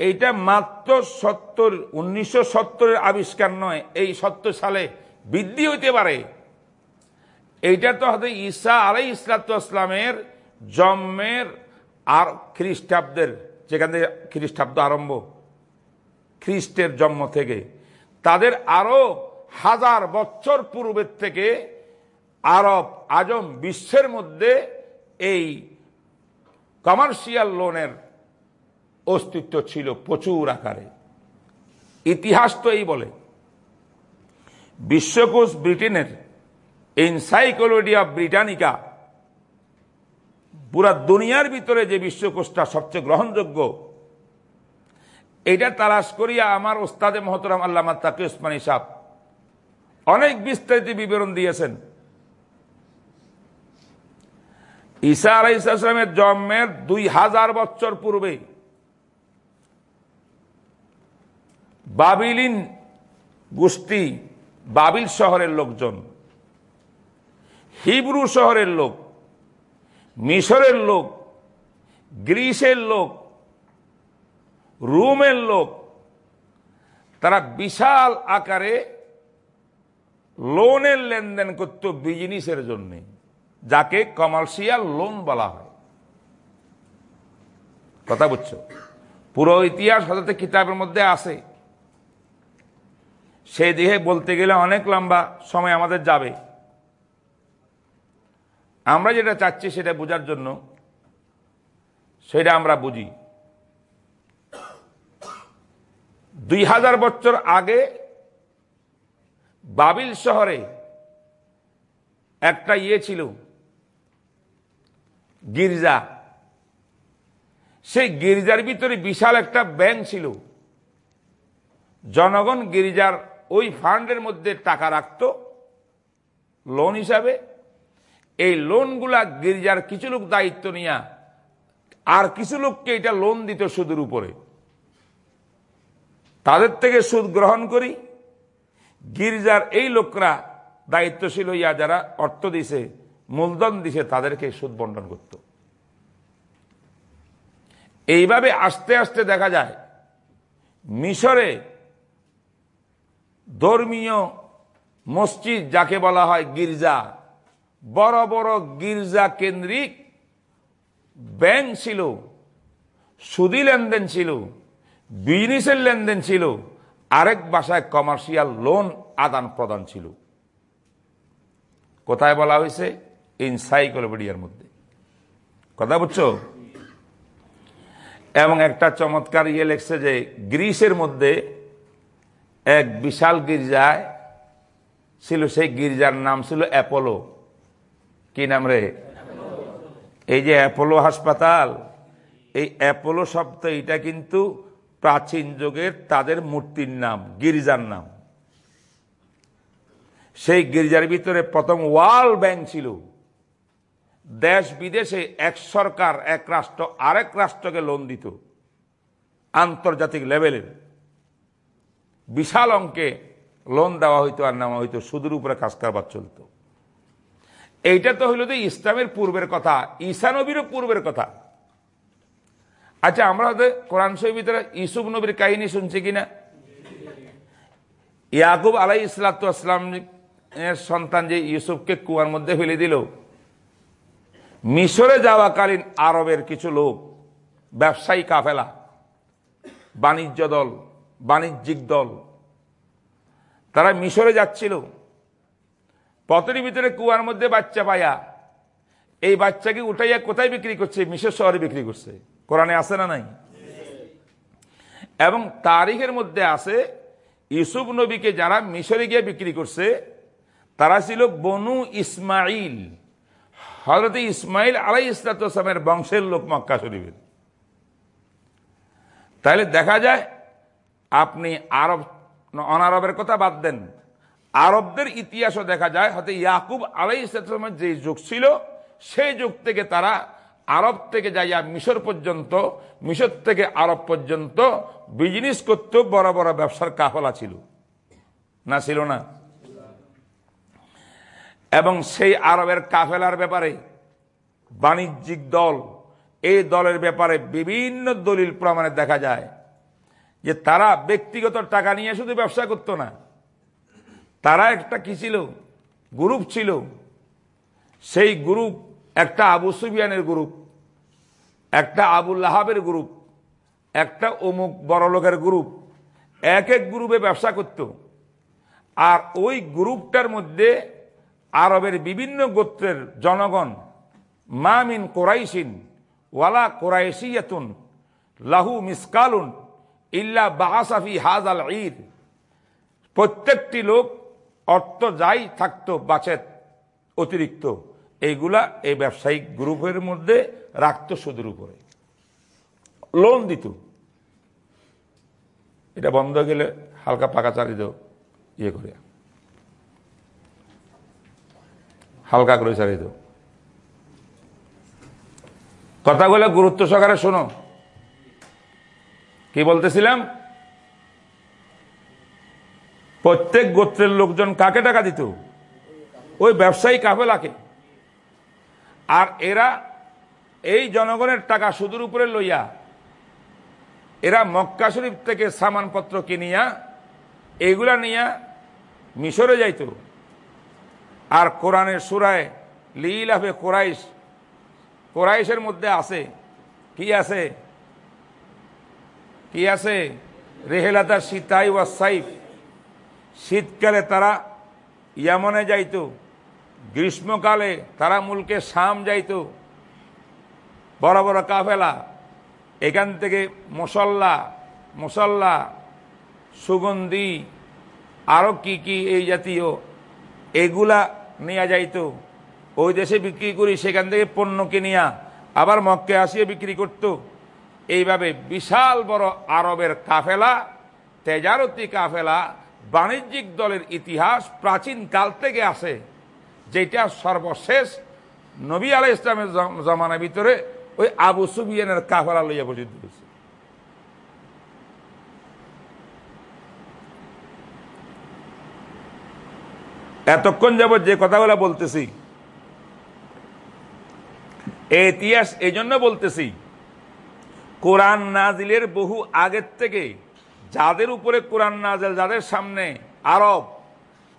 এইটা মাত্র সত্তর, উনিশশো সত্তরের আবিষ্কার নয়, এই সত্তর সালে বৃদ্ধি হইতে পারে। এইটা তো হয়তো ঈসা আলাই ইসলাতামের জন্মের আর খ্রিস্টাব্দের, যেখান থেকে খ্রিস্টাব্দ আরম্ভ, খ্রিস্টের জন্ম থেকে। তাদের আরও হাজার বছর পূর্বের থেকে আরব আজম বিশ্বের মধ্যে এই কমার্শিয়াল লোনের অস্তিত্ব ছিল প্রচুর আকারে। ইতিহাস তো এই বলে। বিশ্বকোষ ব্রিটেনের এনসাইক্লোডিয়া ব্রিটানিকা পুরা দুনিয়ার ভিতরে যে বিশ্বকোষটা সবচেয়ে গ্রহণযোগ্য, এটা তালাশ করিয়া আমার ওস্তাদে মহতরাম আল্লামা তাকে ওসমানী সাহ অনেক বিস্তারিত বিবরণ দিয়েছেন। ঈসা আলাইসালামের জন্মের দুই হাজার বছর পূর্বে বাবিলিন গোষ্ঠী বাবিল শহরের লোকজন, হিব্রু শহরের লোক, মিশরের লোক, গ্রিসের লোক, রুমের লোক, তারা বিশাল আকারে লোনের লেনদেন করত বিজনেসের জন্য। যাকে কমার্শিয়াল লোন বলা হয়। কথা বুঝছ? পুরো ইতিহাস হয়তো কিতাবের মধ্যে আছে। সেই দিকে বলতে গেলে অনেক লম্বা সময় আমাদের যাবে। আমরা যেটা চাচ্ছি সেটা বোঝার জন্য সেটা আমরা বুঝি। দুই হাজার বছর আগে বাবিল শহরে একটা ইয়ে ছিল। গির্জা। সেই গির্জার ভিতরে বিশাল একটা ব্যাংক ছিল। জনগণ গির্জার ওই ফান্ডের মধ্যে টাকা রাখত, লোন হিসাবে। এই লোনগুলা গির্জার কিছু লোক দায়িত্ব নিয়া, আর কিছু লোককে এটা লোন দিত সুদের উপরে। তাদের থেকে সুদ গ্রহণ করি। গির্জার এই লোকরা দায়িত্বশীল হইয়া যারা অর্থ দিছে মূলধন দিছে তাদেরকে সুদ বন্টন করত। এইভাবে আস্তে আস্তে দেখা যায়, মিশরে ধর্মীয় মসজিদ যাকে বলা হয় গির্জা, বড় বড় গির্জা কেন্দ্রিক ব্যাংক ছিল, সুদি লেনদেন ছিল, বিজনেসের লেনদেন ছিল, আরেক বাসায় কমার্শিয়াল লোন আদান প্রদান ছিল। কোথায় বলা হয়েছে? ইনসাইক্লোপিডিয়ার মধ্যে। কথা বুঝছ? এবং একটা চমৎকার ইয়ে লেখছে যে, গ্রিসের মধ্যে এক বিশাল গির্জায় ছিল, সেই গির্জার নাম ছিল অ্যাপোলো। কি নাম রে? এই যে অ্যাপোলো হাসপাতাল, এই অ্যাপোলো শব্দ এটা কিন্তু প্রাচীন যুগের তাদের মূর্তির নাম, গির্জার নাম। সেই গির্জার ভিতরে প্রথম ওয়ার্ল্ড ব্যাংক ছিল। দেশ বিদেশে এক সরকার, এক রাষ্ট্র, আরেক রাষ্ট্রকে লোন দিত। আন্তর্জাতিক লেভেলের বিশাল অঙ্কে লোন দেওয়া হইতো আর নেওয়া হইতো, সুদের উপরে কাজ কারবার চলত। এইটা তো হইল যে ইসলামের পূর্বের কথা, ঈসা নবীরও পূর্বের কথা। আচ্ছা আমরা হয়তো কোরআন ভিতরে ইসুফ নবীর কাহিনী শুনছি কিনা? ইয়াকুব আলাই ইসলাতাম সন্তান যে ইউসুফকে কুয়ার মধ্যে ফেলে দিল মিশরে যাওয়াকালীন আরবের কিছু লোক, ব্যবসায়ী কাফেলা, বাণিজ্য দল, বাণিজ্যিক দল, তারা মিশরে যাচ্ছিল। পথের ভিতরে কুয়ার মধ্যে বাচ্চা পায়া, এই বাচ্চাকে উঠাইয়া কোথায় বিক্রি করছে? মিশর শহরে বিক্রি করছে। কোরআনে আছে না নাই? এবং তারিখের মধ্যে আছে, ইউসুফ নবীকে যারা মিশরে গিয়ে বিক্রি করছে, তারা ছিল বনু ইসমাইল হজরত ইসমাইল আলাই ইসলাতামের বংশের লোক মক্কা শরীফের। তাহলে দেখা যায়, আপনি আরব, অনারবের কথা বাদ দেন। আরবদের ইতিহাসও দেখা যায় হয়তো ইয়াকুব আলাই ইসলামের যে যুগ ছিল, সেই যুগ থেকে তারা আরব থেকে যাইয়া মিশর পর্যন্ত, মিশর থেকে আরব পর্যন্ত বিজনেস করতেও বড় বড় ব্যবসার কাফলা ছিল। না ছিল না? এবং সেই আরবের কাফেলার ব্যাপারে বাণিজ্যিক দল, এই দলের ব্যাপারে বিভিন্ন দলিল প্রমাণে দেখা যায় যে তারা ব্যক্তিগত টাকা নিয়ে শুধু ব্যবসা করত না। তারা একটা কি ছিল? গ্রুপ ছিল। সেই গ্রুপ একটা আবু সুবিয়ানের গ্রুপ, একটা আবুল লাহাবের গ্রুপ, একটা অমুক বড় লোকের গ্রুপ, এক এক গ্রুপে ব্যবসা করত। আর ওই গ্রুপটার মধ্যে আরবের বিভিন্ন গোত্রের জনগণ মামিন কোরাইশিন, ওয়ালা কোরাইশিয়াতুন, লাহু মিসকালুন, ইল্লা বাহাসাফি হাজ আল ঈদ। প্রত্যেকটি লোক অর্থ যাই থাকতো বাচেত, অতিরিক্ত। এইগুলা এই ব্যবসায়িক গ্রুপের মধ্যে রাখত সুদের উপরে। লোন দিত। এটা বন্ধ গেলে হালকা পাকা চালিত ইয়ে করে। হালকা করে চালিত কথাগুলো গুরুত্ব সহকারে শোনো। কি বলতেছিলাম? প্রত্যেক গোত্রের লোকজন কাকে টাকা দিত? ওই ব্যবসায়ী কাফেলাকে। আর এরা এই জনগণের টাকা সুদূর উপরে লইয়া, এরা মক্কা শরীফ থেকে সামানপত্র কিনিয়া, এগুলা নিয়া মিশরে যাইত। আর কোরআনের সুরায় লিলাফে কোরাইশ। কোরাইশের মধ্যে আছে। কি আছে? কি আছে? রেহেলাতা সীতাই ওয়া সাইফ। শীতকালে তারা ইয়ামনে যাইত। গ্রীষ্মকালে তারা মুলকে শাম যাইত। বড় বড় কাফেলা। এখান থেকে মশল্লা মশল্লা, সুগন্ধি আরও কি কি এই জাতীয় এগুলা নেওয়া যাইতো। ওই দেশে বিক্রি করি, সেখান থেকে পণ্য কিনিয়া আবার মক্কে আসিয়ে বিক্রি করত। এইভাবে বিশাল বড় আরবের কাফেলা, তেজারতি কাফেলা, বাণিজ্যিক দলের ইতিহাস প্রাচীন কাল থেকে আসে যেটা সর্বশেষ নবী আলাই ইসলামের জমানার ভিতরে ওই আবু সুবিয়ানের কাফেলা লইয়া পর্যন্ত হয়েছে এতক্ষণ যাবৎ যে কথাগুলো বলতেছি এই ইতিহাস এই জন্য বলতেছি, কোরআন নাজিলের বহু আগের থেকে যাদের উপরে কোরআন নাজেল, যাদের সামনে আরব,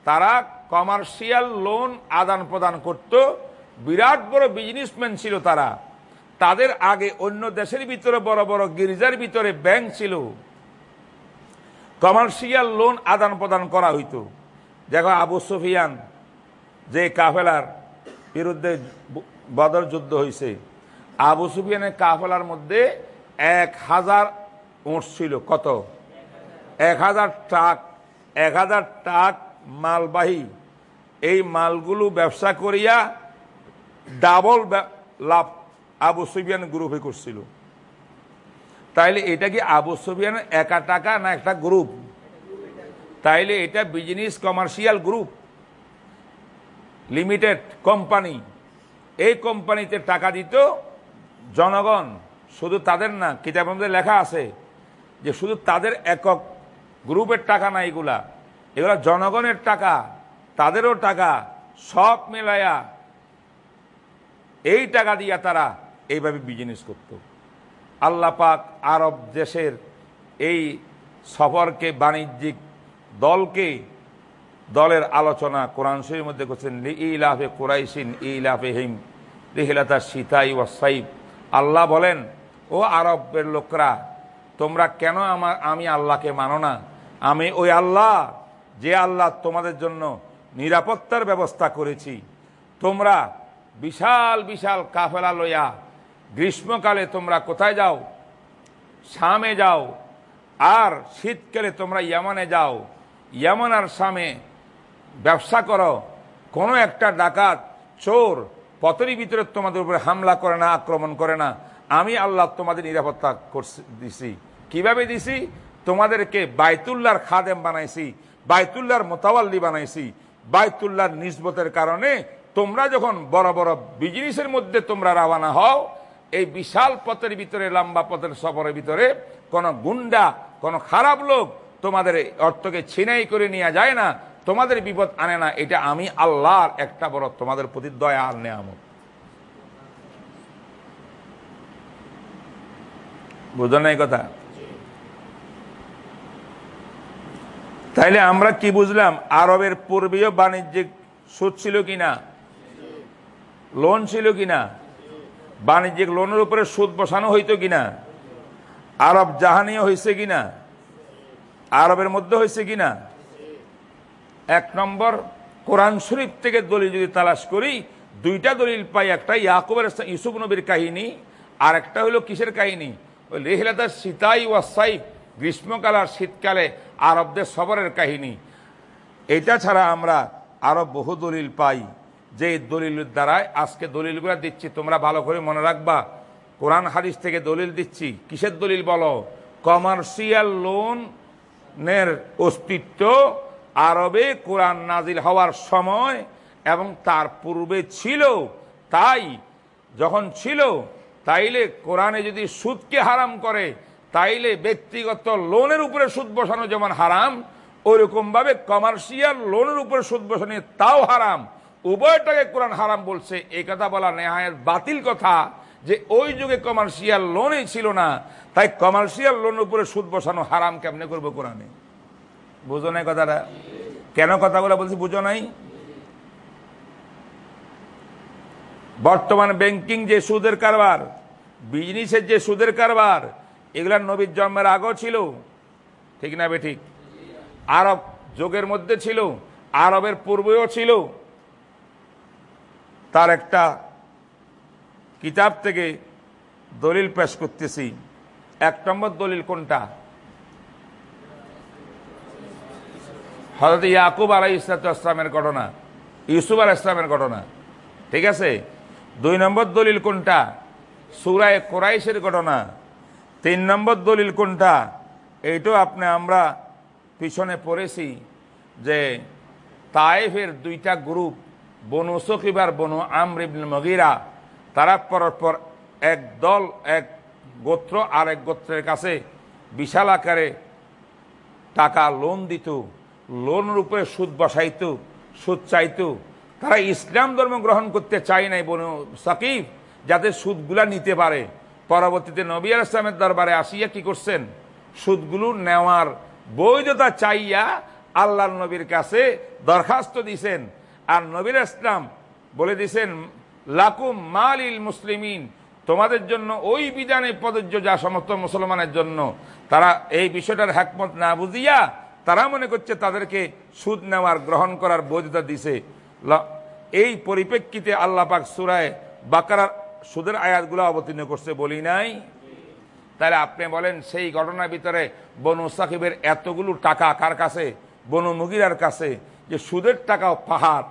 তারা কমার্শিয়াল লোন আদান প্রদান করত, বিরাট বড় বিজনেসম্যান ছিল তারা। তাদের আগে অন্য দেশের ভিতরে বড় বড় গির্জার ভিতরে ব্যাংক ছিল। কমার্শিয়াল লোন আদান প্রদান করা হইতো। দেখো আবু সুফিয়ান, যে কাফেলার বিরুদ্ধে বদর যুদ্ধ হয়েছে আবু সুফিয়ানের কাফেলার মধ্যে এক হাজার উঁট ছিল। কত? এক হাজার ট্রাক, এক হাজার ট্রাক মালবাহী। এই মালগুলো ব্যবসা করিয়া ডাবল লাভ আবু সুফিয়ান গ্রুপে করছিল। তাইলে এটা কি আবু সুফিয়ানের একা টাকা না একটা গ্রুপ? তাইলে এটা business commercial group limited company এই কোম্পানিতে টাকা দিত জনগণ, শুধু তাদের না মধ্যে লেখা আছে যে শুধু তাদের একক গ্রুপের টাকা না এগুলা এগুলা জনগণের টাকা, তাদেরও টাকা, সব মেলায়া এই টাকা দিয়া তারা এইভাবে বিজনেস করত। আল্লাহ পাক আরব দেশের এই সফরকে বাণিজ্যিক দলকে দলের আলোচনা কোরআন শরীর মধ্যে করছেন ইলাফে কোরাইশিন ইলাফে হিম, রিহিলাতা সীতাই ওয়াসাইব আল্লাহ বলেন, ও আরবের লোকরা, তোমরা কেন আমার, আমি আল্লাহকে মানো না? আমি ওই আল্লাহ, যে আল্লাহ তোমাদের জন্য নিরাপত্তার ব্যবস্থা করেছি। তোমরা বিশাল বিশাল কাফেলা লইয়া গ্রীষ্মকালে তোমরা কোথায় যাও? শামে যাও। আর শীতকালে তোমরা ইয়ামানে যাও। ইয়ামান আর শামে ব্যবসা করো। কোনো একটা ডাকাত, চোর, পথেরই ভিতরে তোমাদের উপরে হামলা করে না, আক্রমণ করে না। আমি আল্লাহ তোমাদের নিরাপত্তা করছি, দিছি। কীভাবে দিছি? তোমাদেরকে বাইতুল্লাহর খাদেম বানাইছি, বাইতুল্লাহর মোতাওয়াল্লি বানাইছি। বাইতুল্লাহর নিসবতের কারণে তোমরা যখন বড় বড় বিজনেসের মধ্যে তোমরা রাওয়ানা হও, এই বিশাল পথের ভিতরে, লম্বা পথের সফরের ভিতরে কোন গুন্ডা, কোন খারাপ লোক তোমাদের অর্থকে ছিনাই করে নিয়ে যায় না, তোমাদের বিপদ আনে না, এটা আমি আল্লাহর একটা বড় তোমাদের প্রতি দয়া আর নেয়ামত। বুঝো না এই কথা? তাইলে আমরা কি বুঝলাম, আরবের পূর্বীয় বাণিজ্যিক সুদ ছিল কিনা? লোন ছিল কিনা? বাণিজ্যিক লোনের উপরে সুদ বসানো হইতো কিনা? আরব জাহানীয় হয়েছে কিনা? আরবের মধ্যে হয়েছে কিনা? এক নম্বর, কোরআন শরীফ থেকে দলিল যদি তালাশ করি, দুইটা দলিল পাই, একটা ইয়াকুবের ইসুফ নবীর কাহিনী, আর একটা হলো কিসের কাহিনী? ওই রেহলাদার সীতাই ওয়াসাইফ গ্রীষ্মকাল আর শীতকালে আরবদের সবরের কাহিনী। এটা ছাড়া আমরা আরও বহু দলিল পাই, যে দলিলের দ্বারায় আজকে দলিলগুলো দিচ্ছি। তোমরা ভালো করে মনে রাখবা, কোরআন হাদিস থেকে দলিল দিচ্ছি। কিসের দলিল বলো? কমার্শিয়াল লোনের অস্তিত্ব আরবে কোরআন নাজিল হওয়ার সময় এবং তার পূর্বে ছিল, তাই যখন ছিল, তাইলে কোরআনে যদি সুদকে হারাম করে, তাইলে ব্যক্তিগত লোনের উপরে সুদ বসানো যেমন হারাম ওইরকম ভাবে কমার্শিয়াল লোনের উপরে সুদ বসানো তাও হারাম। উভয়টাকে কোরআন হারাম বলছে এই কথা বলা নেহায়ের বাতিল কথা। যে ওই যুগে কমার্শিয়াল লোনই ছিল না, তাই কমার্শিয়াল লোনের উপরে সুদ বসানো হারাম কেমনে করব কোরআনে? বুঝো নাই কথাটা? কেন কথাগুলো বলছি বুঝো নাই? বর্তমান ব্যাংকিং যে সুদের কারবার, বিজনেসের যে সুদের কারবার, এগুলা নবীর জন্মের আগেও ছিল। ঠিক না বে ঠিক? আরব যুগের মধ্যে ছিল, আরবের পূর্বেও ছিল। তার একটা কিতাব থেকে দলিল পেশ করতেছি। এক নম্বর দলিল কোনটা? হজরত ইয়াকুব আলাই ইসলামের ঘটনা, ইউসুফ আল ইসলামের ঘটনা, ঠিক আছে? দুই নম্বর দলিল কোনটা? সুরায় কোরাইশের ঘটনা। তিন নম্বর দলিল কোনটা? এইটাও আপনি আমরা পিছনে পড়েছি যে তায়েফের দুইটা গ্রুপ, বনু সকিবার, বনু আমরিবুল মগিরা তারা পরস্পর এক দল, এক গোত্র আর এক গোত্রের কাছে বিশাল আকারে টাকা লোন দিত লোন রূপে সুদ বসাইত, সুদ চাইত। তারা ইসলাম ধর্ম গ্রহণ করতে চায় নাই, বনু সাকিব, যাতে সুদগুলা নিতে পারে। পরবর্তীতে নবী আল ইসলামের দরবারে আসিয়া কি করছেন? সুদগুলো নেওয়ার বৈধতা চাইয়া আল্লাহ নবীর কাছে দরখাস্ত দিছেন। আর নবীর ইসলাম বলে দিছেন লাকুম মাল ইল মুসলিমিন। তোমাদের জন্য ওই বিধানে প্রযোজ্য যা সমস্ত মুসলমানের জন্য। তারা এই বিষয়টার হ্যাকমত না বুঝিয়া তারা মনে করছে তাদেরকে সুদ নেওয়ার, গ্রহণ করার বৈধতা দিছে। এই পরিপ্রেক্ষিতে আল্লাহ পাক সুরায় বাকারার সুদের আয়াতগুলো অবতীর্ণ করছে বলি নাই? তাহলে আপনি বলেন, সেই ঘটনার ভিতরে বনু সাকিবের এতগুলো টাকা কার কাছে? বনু মুগিরার কাছে। যে সুদের টাকাও পাহাড়।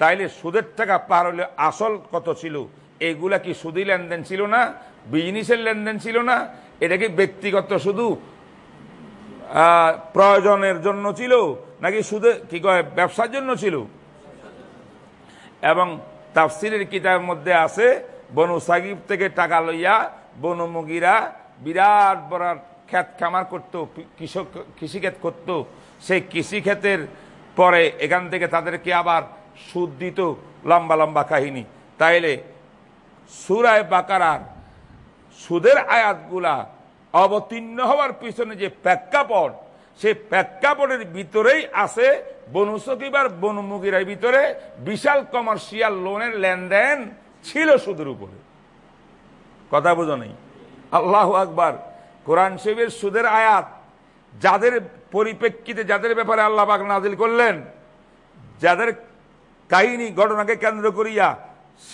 তাইলে সুদের টাকা পার হলে আসল কত ছিল? এইগুলা কি সুদি লেনদেন ছিল না? বিজনেসের লেনদেন ছিল না? এটা কি ব্যক্তিগত শুধু প্রয়োজনের জন্য ছিল? নাকি সুদে, কি কয়, ব্যবসার জন্য ছিল? এবং তাফসিরের কিতাবের মধ্যে আছে, বনু সাকিব থেকে টাকা লইয়া বনু মুগিরা বিরাট বড় ক্ষেত খামার করতো, কৃষক, কৃষিক্ষেত করতো। সেই কৃষিক্ষেতের পরে এখান থেকে তাদেরকে আবার সুদ দিত লম্বা লম্বা কাহিনী। তাইলে সুরায় বাকারার সুদের আয়াতগুলা অবতীর্ণ হওয়ার পিছনে যে প্রেক্ষাপট সেই প্রেক্ষাপটের ভিতরেই আছে বনু সকিবার বনুমুগিরার ভিতরে বিশাল কমার্শিয়াল লোনের লেনদেন ছিল সুদের উপরে। কথা বোঝো নেই? আল্লাহ আকবার। কোরআন শরীফের সুদের আয়াত যাদের পরিপ্রেক্ষিতে, যাদের ব্যাপারে আল্লাহ পাক নাজিল করলেন, যাদের কাহিনী ঘটনাকে কেন্দ্র করিয়া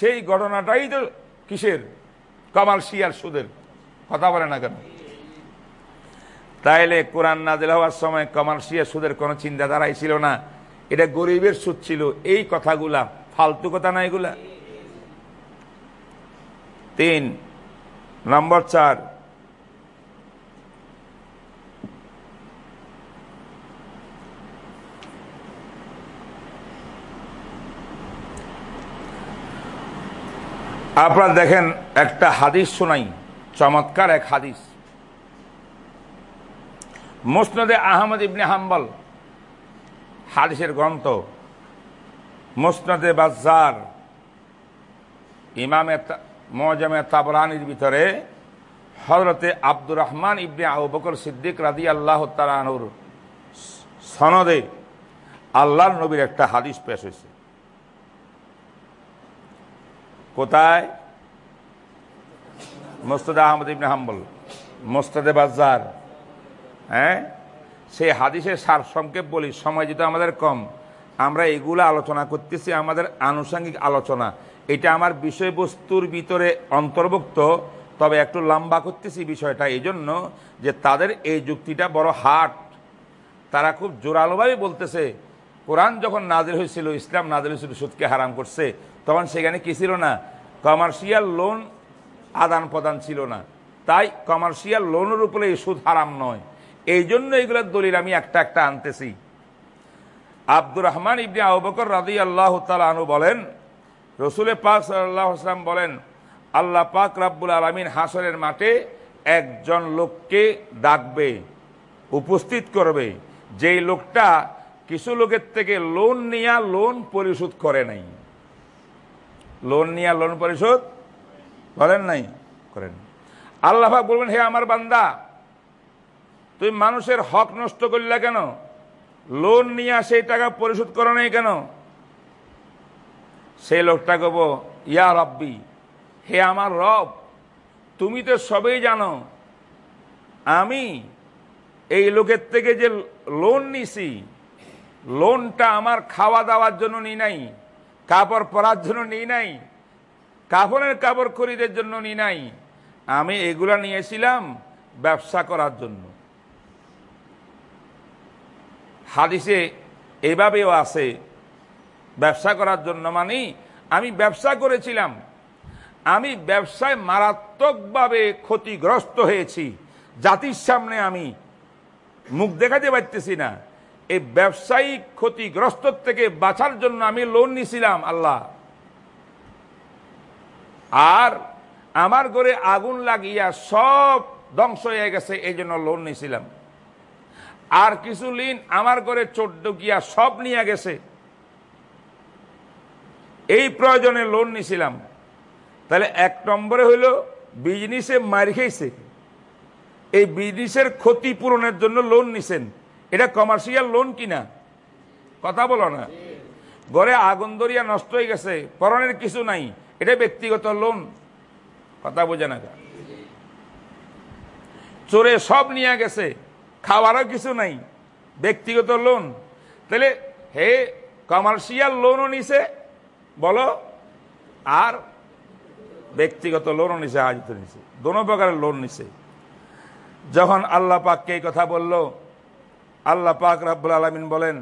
সেই ঘটনাটাই তো কিসের? কমার্শিয়াল সুদের। কথা বলে না কেন? তাইলে কোরআন নাজিল হওয়ার সময় কমার্শিয়াল সুদের কোনো চিন্তাধারাই ছিল না। এটা গরিবের সুদ ছিল। এই কথাগুলা ফালতু কথা না এগুলা। তিন, নম্বর চার আপনারা দেখেন একটা হাদিস শোনাই, চমৎকার এক হাদিস। মুসনদে আহমদ ইবনে হাম্বল, হাদিসের গ্রন্থ, মুসনদে বাজার ইমামে মজামে তাবরানির ভিতরে হজরতে আব্দুর রহমান ইবনে আবু বকর সিদ্দিক রাদি আল্লাহ তালানুর সনদে আল্লাহর নবীর একটা হাদিস পেশ হয়েছে। কোথায়? মোস্তাদে আহমদ ইবনে হাম্বল, মোস্তাদে বাজার হ্যাঁ? সেই হাদিসের সার সংক্ষেপ বলি, সময় যেটা আমাদের কম, আমরা এগুলো আলোচনা করতেছি, আমাদের আনুষঙ্গিক আলোচনা। এটা আমার বিষয়বস্তুর ভিতরে অন্তর্ভুক্ত, তবে একটু লম্বা করতেছি বিষয়টা এই জন্য যে তাদের এই যুক্তিটা বড় হাট তারা খুব জোরালোভাবে বলতেছে, কোরআন যখন নাজির হয়েছিল, ইসলাম নাজির হয়েছিল সুদকে হারাম করছে তখন সেখানে কি ছিল না? কমার্শিয়াল লোন আদান প্রদান ছিল না। তাই কমার্শিয়াল লোনের উপরে এই সুদ হারাম নয়। এই জন্য এগুলোর দলিল আমি একটা একটা আনতেছি। আব্দুর রহমান ইবনে আবকর রাদি আল্লাহ আনু বলেন, রসুলের পাক সাল্লাহ আসলাম বলেন, আল্লাহ পাক রাব্বুল আলমিন হাসরের মাঠে একজন লোককে ডাকবে, উপস্থিত করবে। যেই লোকটা কিছু লোকের থেকে লোন নিয়া, লোন পরিশোধ করে নাই। লোন নিয়া লোন পরিশোধ করেন নাই? করেন। আল্লাহ বলবেন, হে আমার বান্দা, তুই মানুষের হক নষ্ট করলে কেন? লোন নিয়ে সেই টাকা পরিশোধ করো নাই কেন? সেই লোকটা কব, ইয়া রব্বি, হে আমার রব, তুমি তো সবেই জানো, আমি এই লোকের থেকে যে লোন নিছি, লোনটা আমার খাওয়া দাওয়ার জন্য নি নাই। কাপড় পরার জন্য নিই নাই। কাপড়ের কাপড় খরিদের জন্য নিই নাই। আমি এগুলা নিয়েছিলাম ব্যবসা করার জন্য। হাদিসে এভাবেও আছে, ব্যবসা করার জন্য মানে আমি ব্যবসা করেছিলাম। আমি ব্যবসায় মারাত্মকভাবে ক্ষতিগ্রস্ত হয়েছি। জাতির সামনে আমি মুখ দেখাতে পারতেছি না। এই ব্যবসায়িক ক্ষতিগ্রস্ত থেকে বাঁচার জন্য আমি লোন নিছিলাম আল্লাহ। আর আমার ঘরে আগুন লাগিয়া সব ধ্বংস হয়ে গেছে, এই জন্য লোন নিছিলাম আর কিছু লিন আমার ঘরে চোদ্দ গিয়া সব নিয়ে গেছে। এই প্রয়োজনে লোন নিছিলাম তাহলে এক নম্বরে হইল বিজনেসে মার খেয়েছে এই বিজনেসের ক্ষতিপূরণের জন্য লোন নিছেন। এটা কমার্শিয়াল লোন কিনা? কথা বলো না। ঘরে আগুন দরিয়া নষ্ট হয়ে গেছে, পরনের কিছু নাই, এটা ব্যক্তিগত লোন কথা বোঝে না চোরে সব নিয়ে গেছে, খাওয়ারও কিছু নাই, ব্যক্তিগত লোন তাহলে হে কমার্শিয়াল লোনও নিছে, বলো, আর ব্যক্তিগত লোনও নিছে হাজিত নিছে। দোনো প্রকারের লোন নিছে। যখন আল্লাহ পাককে এই কথা বলল আল্লাহ পাক রাব্বুল আলমিন বলেন,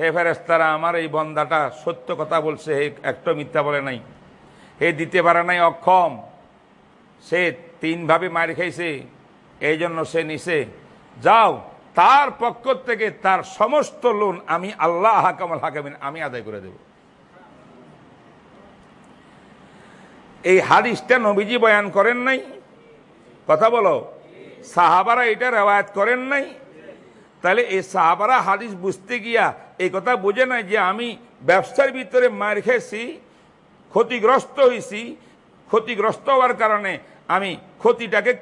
হে ফেরেস্তারা আমার এই বন্দাটা সত্য কথা বলছে, হে একটা মিথ্যা বলে নাই। হে দিতে পারে নাই অক্ষম। সে তিনভাবে মার খাইছে এই জন্য সে নিছে। যাও, তার পক্ষ থেকে তার সমস্ত লোন আমি আল্লাহ হাকামল হাকামিন, আমি আদায় করে দেব। এই হাদিসটা নবীজি বয়ান করেন নাই। কথা বলো। সাহাবারা এটা রেওয়ায়ত করেন নাই। তাহলে এই সাহাবারা হাদিস বুঝতে গিয়া এই কথা বোঝে নাই যে আমি ব্যবসার ভিতরে মার খেয়েছি, ক্ষতিগ্রস্ত হয়েছি ক্ষতিগ্রস্ত হওয়ার কারণে আমি ক্ষতিটাকে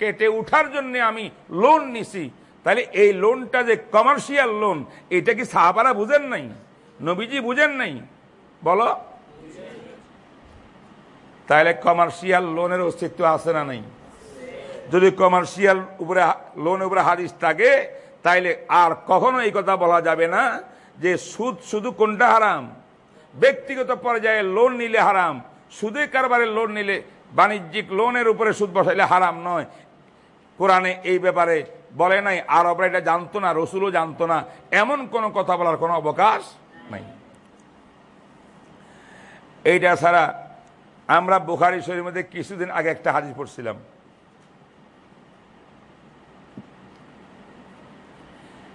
কেটে উঠার জন্য আমি লোন নিছি। তাহলে এই লোনটা যে কমার্শিয়াল লোন এটা কি সাহাবারা বুঝেন নাই? নবীজি বুঝেন নাই? বলো। তাহলে কমার্শিয়াল লোনের অস্তিত্ব আছে না নাই? যদি কমার্শিয়াল উপরে লোন উপরে হাদিস থাকে তাইলে আর কখনো এই কথা বলা যাবে না যে সুদ শুধু কোনটা হারাম? ব্যক্তিগত পর্যায়ে লোন নিলে হারাম সুদে কারবারে লোন নিলে বাণিজ্যিক লোনের উপরে সুদ বসাইলে হারাম নয়। কোরআনে এই ব্যাপারে বলে নাই, আরবরা এটা জানতো না, রসুলও জানতো না। এমন কোনো কথা বলার কোনো অবকাশ নাই। এইটা ছাড়া আমরা বুখারি শরীর মধ্যে কিছুদিন আগে একটা হাজির পড়ছিলাম।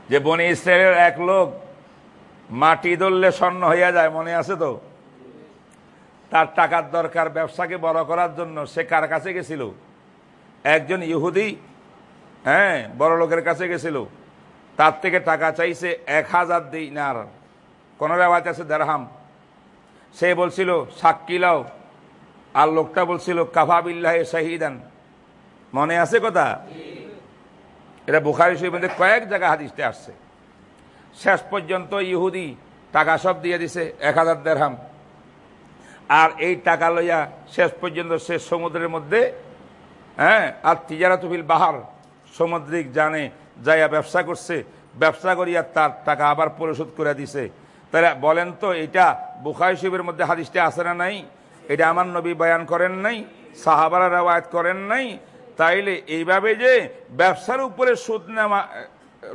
যে বনি ইসরায়েলের এক লোক মাটি ধরলে স্বর্ণ হইয়া যায়, মনে আছে তো? তার টাকার দরকার, ব্যবসাকে বড় করার জন্য সে কার কাছে গেছিল? একজন ইহুদি হ্যাঁ বড় লোকের কাছে গেছিল। তার থেকে টাকা চাইছে এক হাজার দিনার। কোন রেওয়াজ আছে দেড়হাম? সে বলছিল, সাক্ষী লাও। আর লোকটা বলছিল কাফাবিল্লাহ শাহিদান। মনে আছে কথা? এটা বুখারি শরীফের কয়েক জায়গা হাদিসতে আসছে। শেষ পর্যন্ত ইহুদি টাকা সব দিয়ে দিছে, এক হাজার দেড়হাম। আর এই টাকা লইয়া শেষ পর্যন্ত সে সমুদ্রের মধ্যে হ্যাঁ আর তিজারাতুফিল বাহার, সামুদ্রিক জানে যাইয়া ব্যবসা করছে, ব্যবসা করিয়া তার টাকা আবার পরিশোধ করে দিছে। তাহলে বলেন তো, এটা বুখাই শিবের মধ্যে হাদিসটা আসে না নাই? এটা আমার নবী বয়ান করেন নাই, সাহাবারা রেওয়ায়ত করেন নাই তাইলে এইভাবে যে ব্যবসার উপরে সুদ নেওয়া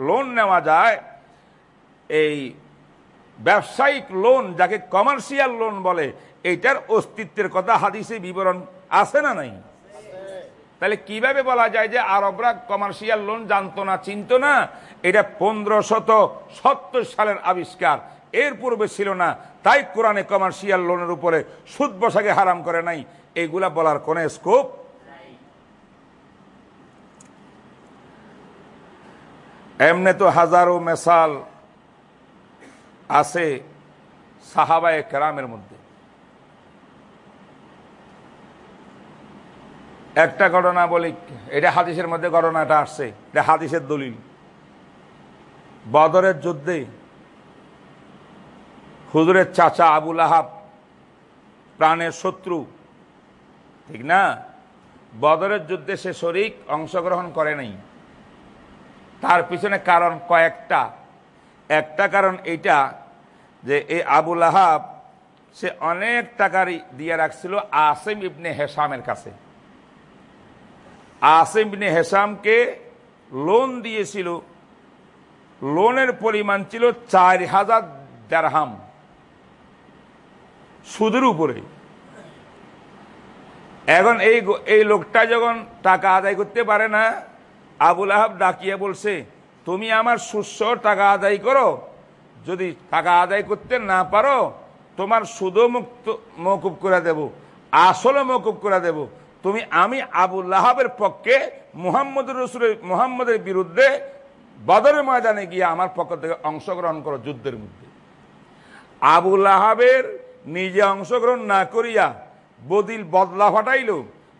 লোন নেওয়া যায়, এই ব্যবসায়িক লোন যাকে কমার্শিয়াল লোন বলে, এটার অস্তিত্বের কথা হাদিসে বিবরণ আছে না নাই? তাহলে কীভাবে বলা যায় যে আরবরা কমার্শিয়াল লোন জানতো না, চিনত না? এটা পনেরো শত সত্তর সালের আবিষ্কার। এর পূর্বে ছিল না। তাই কোরআনে কমার্শিয়াল লোনের উপরে সুদ বসাকে হারাম করে নাই। এইগুলা বলার কোন স্কোপ এমনি তো হাজারো মেসাল আছে সাহাবায় কেরামের মধ্যে। একটা ঘটনা বলি, এটা হাদিসের মধ্যে ঘটনাটা আসছে, এটা হাদিসের দলিল। বদরের যুদ্ধে হুজুরের চাচা আবুল আহাব, প্রাণের শত্রু, ঠিক না? বদরের যুদ্ধে সে শরিক অংশগ্রহণ করে নাই। তার পিছনে কারণ কয়েকটা। একটা কারণ এইটা যে এই আবুল আহাব সে অনেক টাকারই দিয়ে রাখছিল আসিম ইবনে হেসামের কাছে। আসিম ইবনে হেসামকে লোন দিয়েছিল। লোনের পরিমাণ ছিল চার হাজার দেড়হাম। সুদের উপরে। এখন এই এই লোকটা যখন টাকা আদায় করতে পারে না আবুল আহাব ডাকিয়ে বলছে, তুমি আমার সুস্ব টাকা আদায় করো। যদি টাকা আদায় করতে না পারো, তোমার সুদও মুক্ত মৌকুব করে দেব আসলে মৌকুব করে দেব। তুমি, আমি আবুল আহাবের পক্ষে মুহাম্মদ রসুলের মুহাম্মদের বিরুদ্ধে বদরের ময়দানে গিয়ে আমার পক্ষ থেকে অংশগ্রহণ করো যুদ্ধের মধ্যে। আবুল আহাবের নিজে অংশগ্রহণ না করিয়া বদিল বদলা ফাটাইল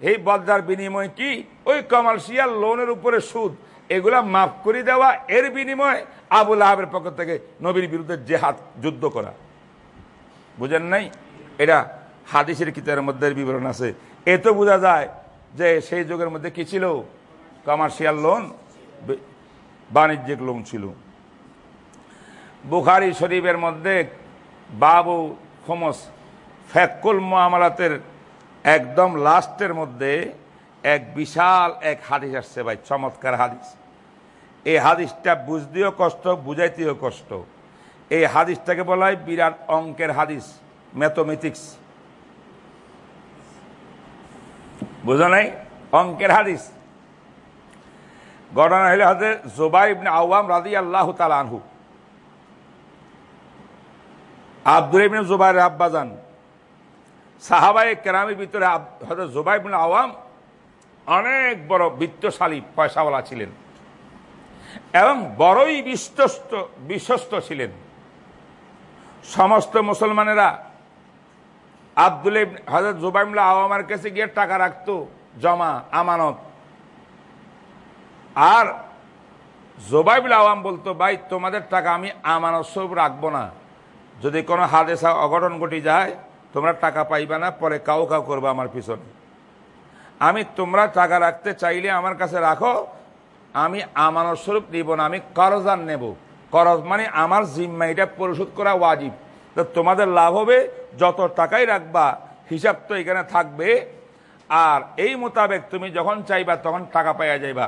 এই বদলার বিনিময় কি? ওই কমার্শিয়াল লোনের উপরে সুদ। এগুলা মাফ করে দেওয়া, এর বিনিময় আবুল আহাবের পক্ষ থেকে নবীর বিরুদ্ধে জেহাদ, যুদ্ধ করা। বুঝেন নাই? এটা হাদিসের কিতাবের মধ্যে বিবরণ আছে। এ তো বোঝা যায় যে সেই যুগের মধ্যে কি ছিল? কমার্শিয়াল লোন বাণিজ্যিক লোন ছিল। বুখারি শরীফের মধ্যে বাবু খোমস ফ্যাকুল মামলাতের একদম লাস্টের মধ্যে এক বিশাল এক হাদিস আসছে ভাই, চমৎকার হাদিস। এই হাদিসটা বুঝতেও কষ্ট, বুঝাইতেও কষ্ট। এই হাদিসটাকে বলা হয় বিরাট অঙ্কের হাদিস ম্যাথমেটিক্স বুঝো নাই? অঙ্কের হাদিস। ঘটনা হইলে হাতে জোবাই আওয়াম রাদি আল্লাহ আনহু। আব্দুল ইবনে জুবাইর আব্বাজান সাহাবাই কেরামের ভিতরে হয়তো জুবাই ইবনে আওয়াম অনেক বড় বিত্তশালী পয়সাওয়ালা ছিলেন। এবং বড়ই বিশ্বস্ত বিশ্বস্ত ছিলেন। সমস্ত মুসলমানেরা আব্দুল হজরত জুবাইমুল্লাহ আওয়ামার কাছে গিয়ে টাকা রাখতো, জমা, আমানত। আর জোবাইবুল আওয়াম বলতো, ভাই, তোমাদের টাকা আমি আমানত সব রাখব না। যদি কোনো হাদেশা অঘটন ঘটি যায় তোমরা টাকা পাইবে না, পরে কাউ কাউ করবে আমার পিছনে। আমি তোমরা টাকা রাখতে চাইলে আমার কাছে রাখো, আমি আমানত স্বরূপ নিব না, আমি করজান নেব। করজ মানে আমার জিম্মা, এটা পরিশোধ করা ওয়াজিব। তো তোমাদের লাভ হবে, যত টাকাই রাখবা, হিসাব তো এখানে থাকবে। আর এই মোতাবেক তুমি যখন চাইবা, তখন টাকা পাইয়া যাইবা।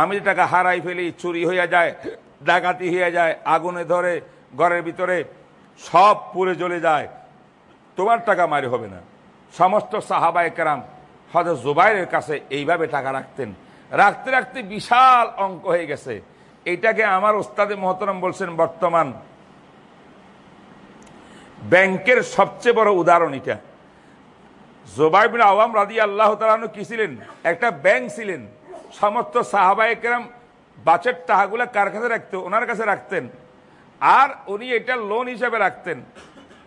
আমি যে টাকা হারাই ফেলি, চুরি হইয়া যায়, ডাকাতি হইয়া যায়, আগুনে ধরে, ঘরের ভিতরে সব পুড়ে চলে যায় তোমার টাকা মারি হবে না। সমস্ত সাহাবায় কেরাম হজরত জুবাইরের কাছে এইভাবে টাকা রাখতেন। রাখতে রাখতে বিশাল অঙ্ক হয়ে গেছে। এইটাকে আমার ওস্তাদে মহতরম বলছেন বর্তমান ব্যাংকের সবচেয়ে বড় উদাহরণ এটা। জোবাইবিন আওয়াম রাদি আল্লাহ তালু কি ছিলেন? একটা ব্যাংক ছিলেন। সমস্ত সাহাবায় কেরাম বাচের টাকাগুলা কার কাছে রাখতো? ওনার কাছে রাখতেন। আর উনি এটা লোন হিসাবে রাখতেন।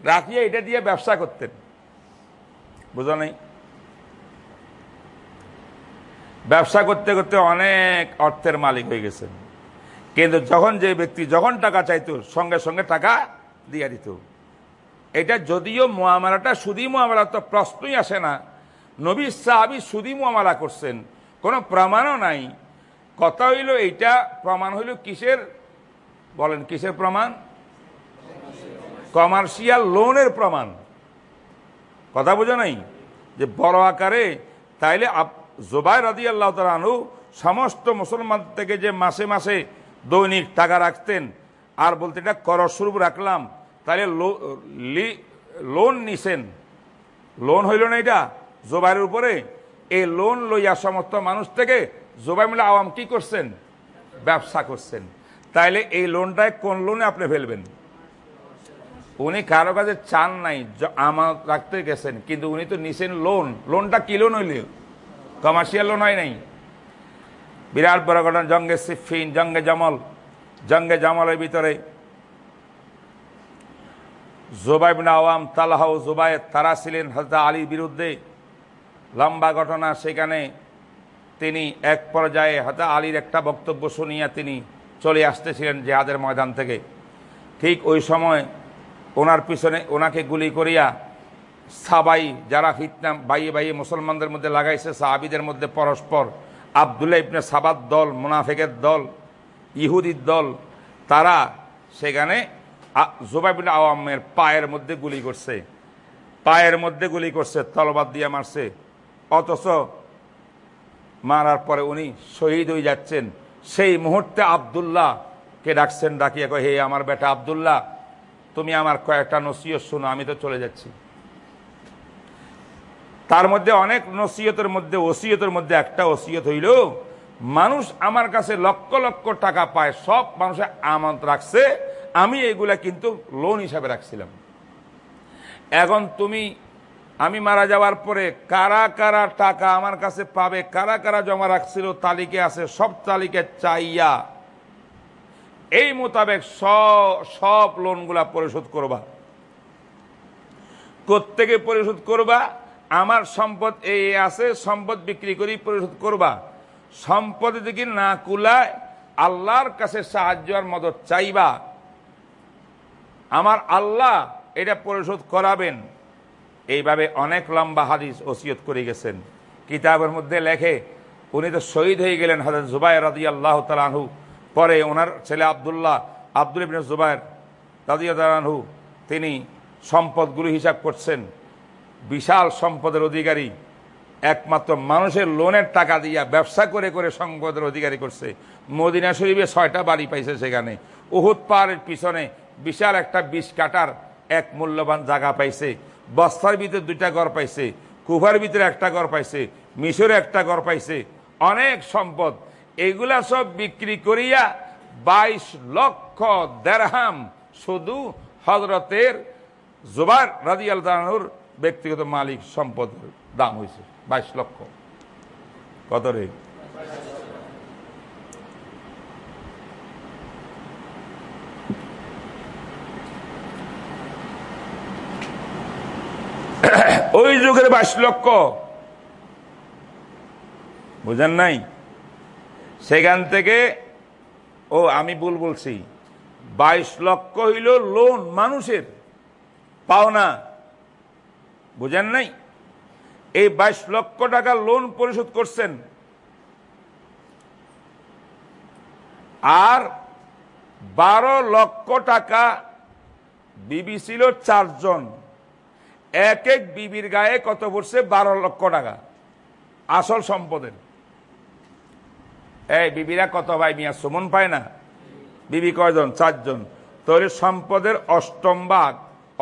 রাখিয়ে এটা দিয়ে ব্যবসা করতেন। বুঝা নেই? ব্যবসা করতে করতে অনেক অর্থের মালিক হয়ে গেছেন। কিন্তু যখন যে ব্যক্তি যখন টাকা চাইতো, সঙ্গে সঙ্গে টাকা দিয়ে দিত। এটা যদিও মোয়ামালাটা, সুদি মোয়ামালা তো প্রশ্নই আসে না। নবী সাহাবি সুদি মোয়ামালা করছেন, কোনো প্রমাণও নাই। কথা হইল এইটা, প্রমাণ হইল কিসের? বলেন, কিসের প্রমাণ? কমার্শিয়াল লোনের প্রমাণ। কথা বোঝা নাই? যে বড় আকারে তাইলে জোবাই রাদি আল্লাহ তালু সমস্ত মুসলমান থেকে যে মাসে মাসে দৈনিক টাকা রাখতেন, আর বলতে এটা করস্বরূপ রাখলাম তাহলে লোন নিছেন। লোন হইল না এটা জোবাইয়ের উপরে। এই লোন লইয়া সমস্ত মানুষ থেকে জোবাই মিলে আওয়াম কি করছেন? ব্যবসা করছেন। তাইলে এই লোনটায় কোন লোনে আপনি ফেলবেন? উনি কারও কাছে চান নাই আমার রাখতে গেছেন, কিন্তু উনি তো নিছেন লোন লোনটা কি লোন হইল? কমার্শিয়াল লোন হয় নাই। বিরাট বড় ঘটনা, জঙ্গে সিফিন, জঙ্গে জমল, জঙ্গে জমলের ভিতরে। জোবাইবিন আওয়াম, তালাহ জোবাই তারা ছিলেন হজরত আলীর বিরুদ্ধে। লম্বা ঘটনা, সেখানে তিনি এক পর্যায়ে হজরত আলীর একটা বক্তব্য শুনিয়া তিনি চলে আসতেছিলেন জেহাদের ময়দান থেকে। ঠিক ওই সময় ওনার পিছনে ওনাকে গুলি করিয়া সাবাই, যারা ফিতনা বাইয়ে বাইয়ে মুসলমানদের মধ্যে লাগাইছে, সাহাবিদের মধ্যে পরস্পর, আবদুল্লাহ ইবনে সাবাদ দল, মুনাফেকের দল, ইহুদির দল, তারা সেখানে জোবাইবুল আওয়ামের পায়ের মধ্যে গুলি করছে। পায়ের মধ্যে গুলি করছে, তলবাদ দিয়ে মারছে। অথচ মারার পরে উনি শহীদ হয়ে যাচ্ছেন। সেই মুহূর্তে আবদুল্লাহকে ডাকছেন, ডাকিয়ে কয়ে, হে আমার বেটা আবদুল্লাহ তুমি আমার কয়েকটা নসিহত শোনো, আমি তো চলে যাচ্ছি। তার মধ্যে অনেক নসিহতের মধ্যে ওসিয়তের মধ্যে একটা ওসিয়ত হইল, মানুষ আমার কাছে লক্ষ লক্ষ টাকা পায়, সব মানুষে আমন্ত রাখছে, আমি এগুলা কিন্তু লোন হিসাবে রাখছিলাম। এখন তুমি, আমি মারা যাওয়ার পরে কারা কারা টাকা আমার কাছে পাবে, কারা কারা জমা রাখছিল, তালিকা আছে, সব তালিকা চাইয়া এই মোতাবেক সব লোনগুলা পরিশোধ করবা। কোথেকে পরিশোধ করবা, আমার সম্পদ এই আছে, সম্পদ বিক্রি করি পরিশোধ করবা। সম্পদ যদি না কুলায়, আল্লাহর কাছে সাহায্য আর মদত চাইবা। আমার আল্লাহ এটা পরিশোধ করাবেন। এইভাবে অনেক লম্বা হাদিস ওসিয়ত করে গেছেন। কিতাবের মধ্যে লেখে, উনি তো শহীদ হয়ে গেলেন হজরত জুবাই রাজি আল্লাহ তালাহু পরে ওনার ছেলে আবদুল্লাহ, আব্দুল ইবিন জুবাইর রাজি তালাহু তিনি সম্পদগুলো হিসাব করছেন। বিশাল সম্পদের অধিকারী, একমাত্র মানুষের লোনের টাকা দিয়া ব্যবসা করে করে সম্পদের অধিকারী করছে। মদিনা শরীফে ছয়টা বাড়ি পাইছে সেখানে। উহুদ পাহাড়ের পিছনে বিশাল একটা বিষ কাটার এক মূল্যবান জায়গা পাইছে। বস্তার ভিতরে দুইটা ঘর পাইছে, কুফার ভিতরে একটা ঘর পাইছে, মিশরে একটা ঘর পাইছে। অনেক সম্পদ এগুলা সব বিক্রি করিয়া বাইশ লক্ষ দেড়হাম শুধু হজরতের জুবার রাজিয়াল তানুর ব্যক্তিগত মালিক সম্পদের দাম হয়েছে বাইশ লক্ষ। কত রে? ওই যুগের বাইশ লক্ষ। বুঝেন নাই? সেখান থেকে, ও, আমি ভুল বলছি, বাইশ লক্ষ হইল লোন মানুষের পাওনা বুঝেন নাই? এই বাইশ লক্ষ টাকা লোন পরিশোধ করছেন। আর বারো লক্ষ টাকা বিবি ছিল চারজন, এক এক বিবির গায়ে কত পড়ছে? বারো লক্ষ টাকা। আসল সম্পদের। এই বিবিরা কত ভাই মিয়া, সুমন পায় না? বিবি কয়জন? চারজন। তাহলে সম্পদের অষ্টম ভাগ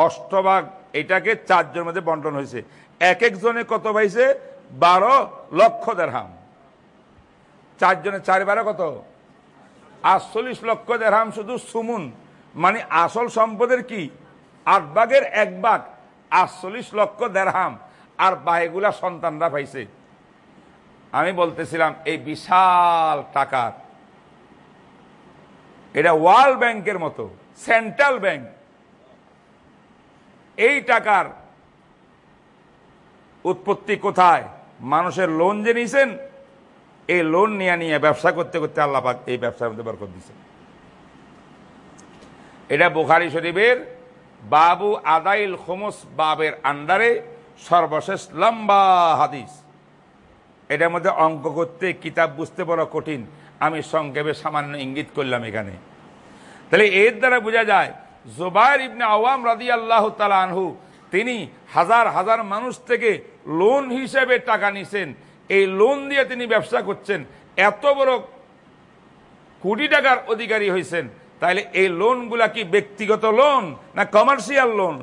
অষ্টভাগ এটাকে চারজন মধ্যে বন্টন হয়েছে। এক একজনে কত পাইছে? বারো লক্ষ দেড়হাম। চারজনে চার বারো কত? আটচল্লিশ লক্ষ দেড়হাম শুধু সুমুন। মানে আসল সম্পদের কি? আট ভাগের এক ভাগ, আটচল্লিশ লক্ষ দেড়হাম। আর বাহেগুলা সন্তানরা পাইছে। আমি বলতেছিলাম, এই বিশাল টাকার। এটা ওয়ার্ল্ড ব্যাংকের মতো, সেন্ট্রাল ব্যাংক। এই টাকার উৎপত্তি কোথায়? মানুষের লোন যে নিয়েছেন এই লোন নিয়ে নিয়ে ব্যবসা করতে করতে আল্লাপাক এই ব্যবসার মধ্যে বরকত দিচ্ছেন এটা বুখারি শরীফের বাবু আদাইল খোমস বাবের আন্ডারে সর্বশেষ লম্বা হাদিস। এটার মধ্যে অঙ্ক করতে, কিতাব বুঝতে বড় কঠিন। আমি সংক্ষেপে সামান্য ইঙ্গিত করলাম এখানে। তাহলে এর দ্বারা বোঝা যায়, জোবাইর ইবনে আওয়াম রাদি আল্লাহ তালা আনহু, তিনি হাজার হাজার মানুষ থেকে লোন হিসেবে টাকা নিছেন। এই লোন দিয়ে তিনি ব্যবসা করছেন। এত বড় কোটি টাকার অধিকারী হয়েছেন। তাহলে এই লোনগুলা কি ব্যক্তিগত লোন না কমার্শিয়াল লোন?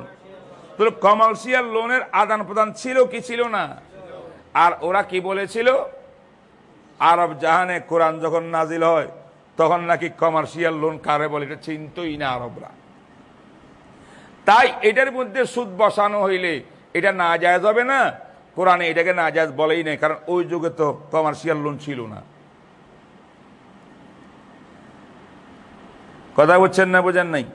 তো কমার্শিয়াল লোনের আদান প্রদান ছিল কি ছিল না? আর ওরা কি বলেছিল? আরব জাহানে কোরআন যখন নাজিল হয়, তখন নাকি কমার্শিয়াল লোন কারে বলে? এটা চিন্তই না আরবরা। তাই এটার মধ্যে সুদ বসানো হইলে এটা না যায় হবে না? কোরআনে এটাকে না যায় বলেই নেই, কারণ ওই যুগে তো কমার্শিয়াল লোন ছিল না। কথা বুঝছেন না বোঝেন নাই?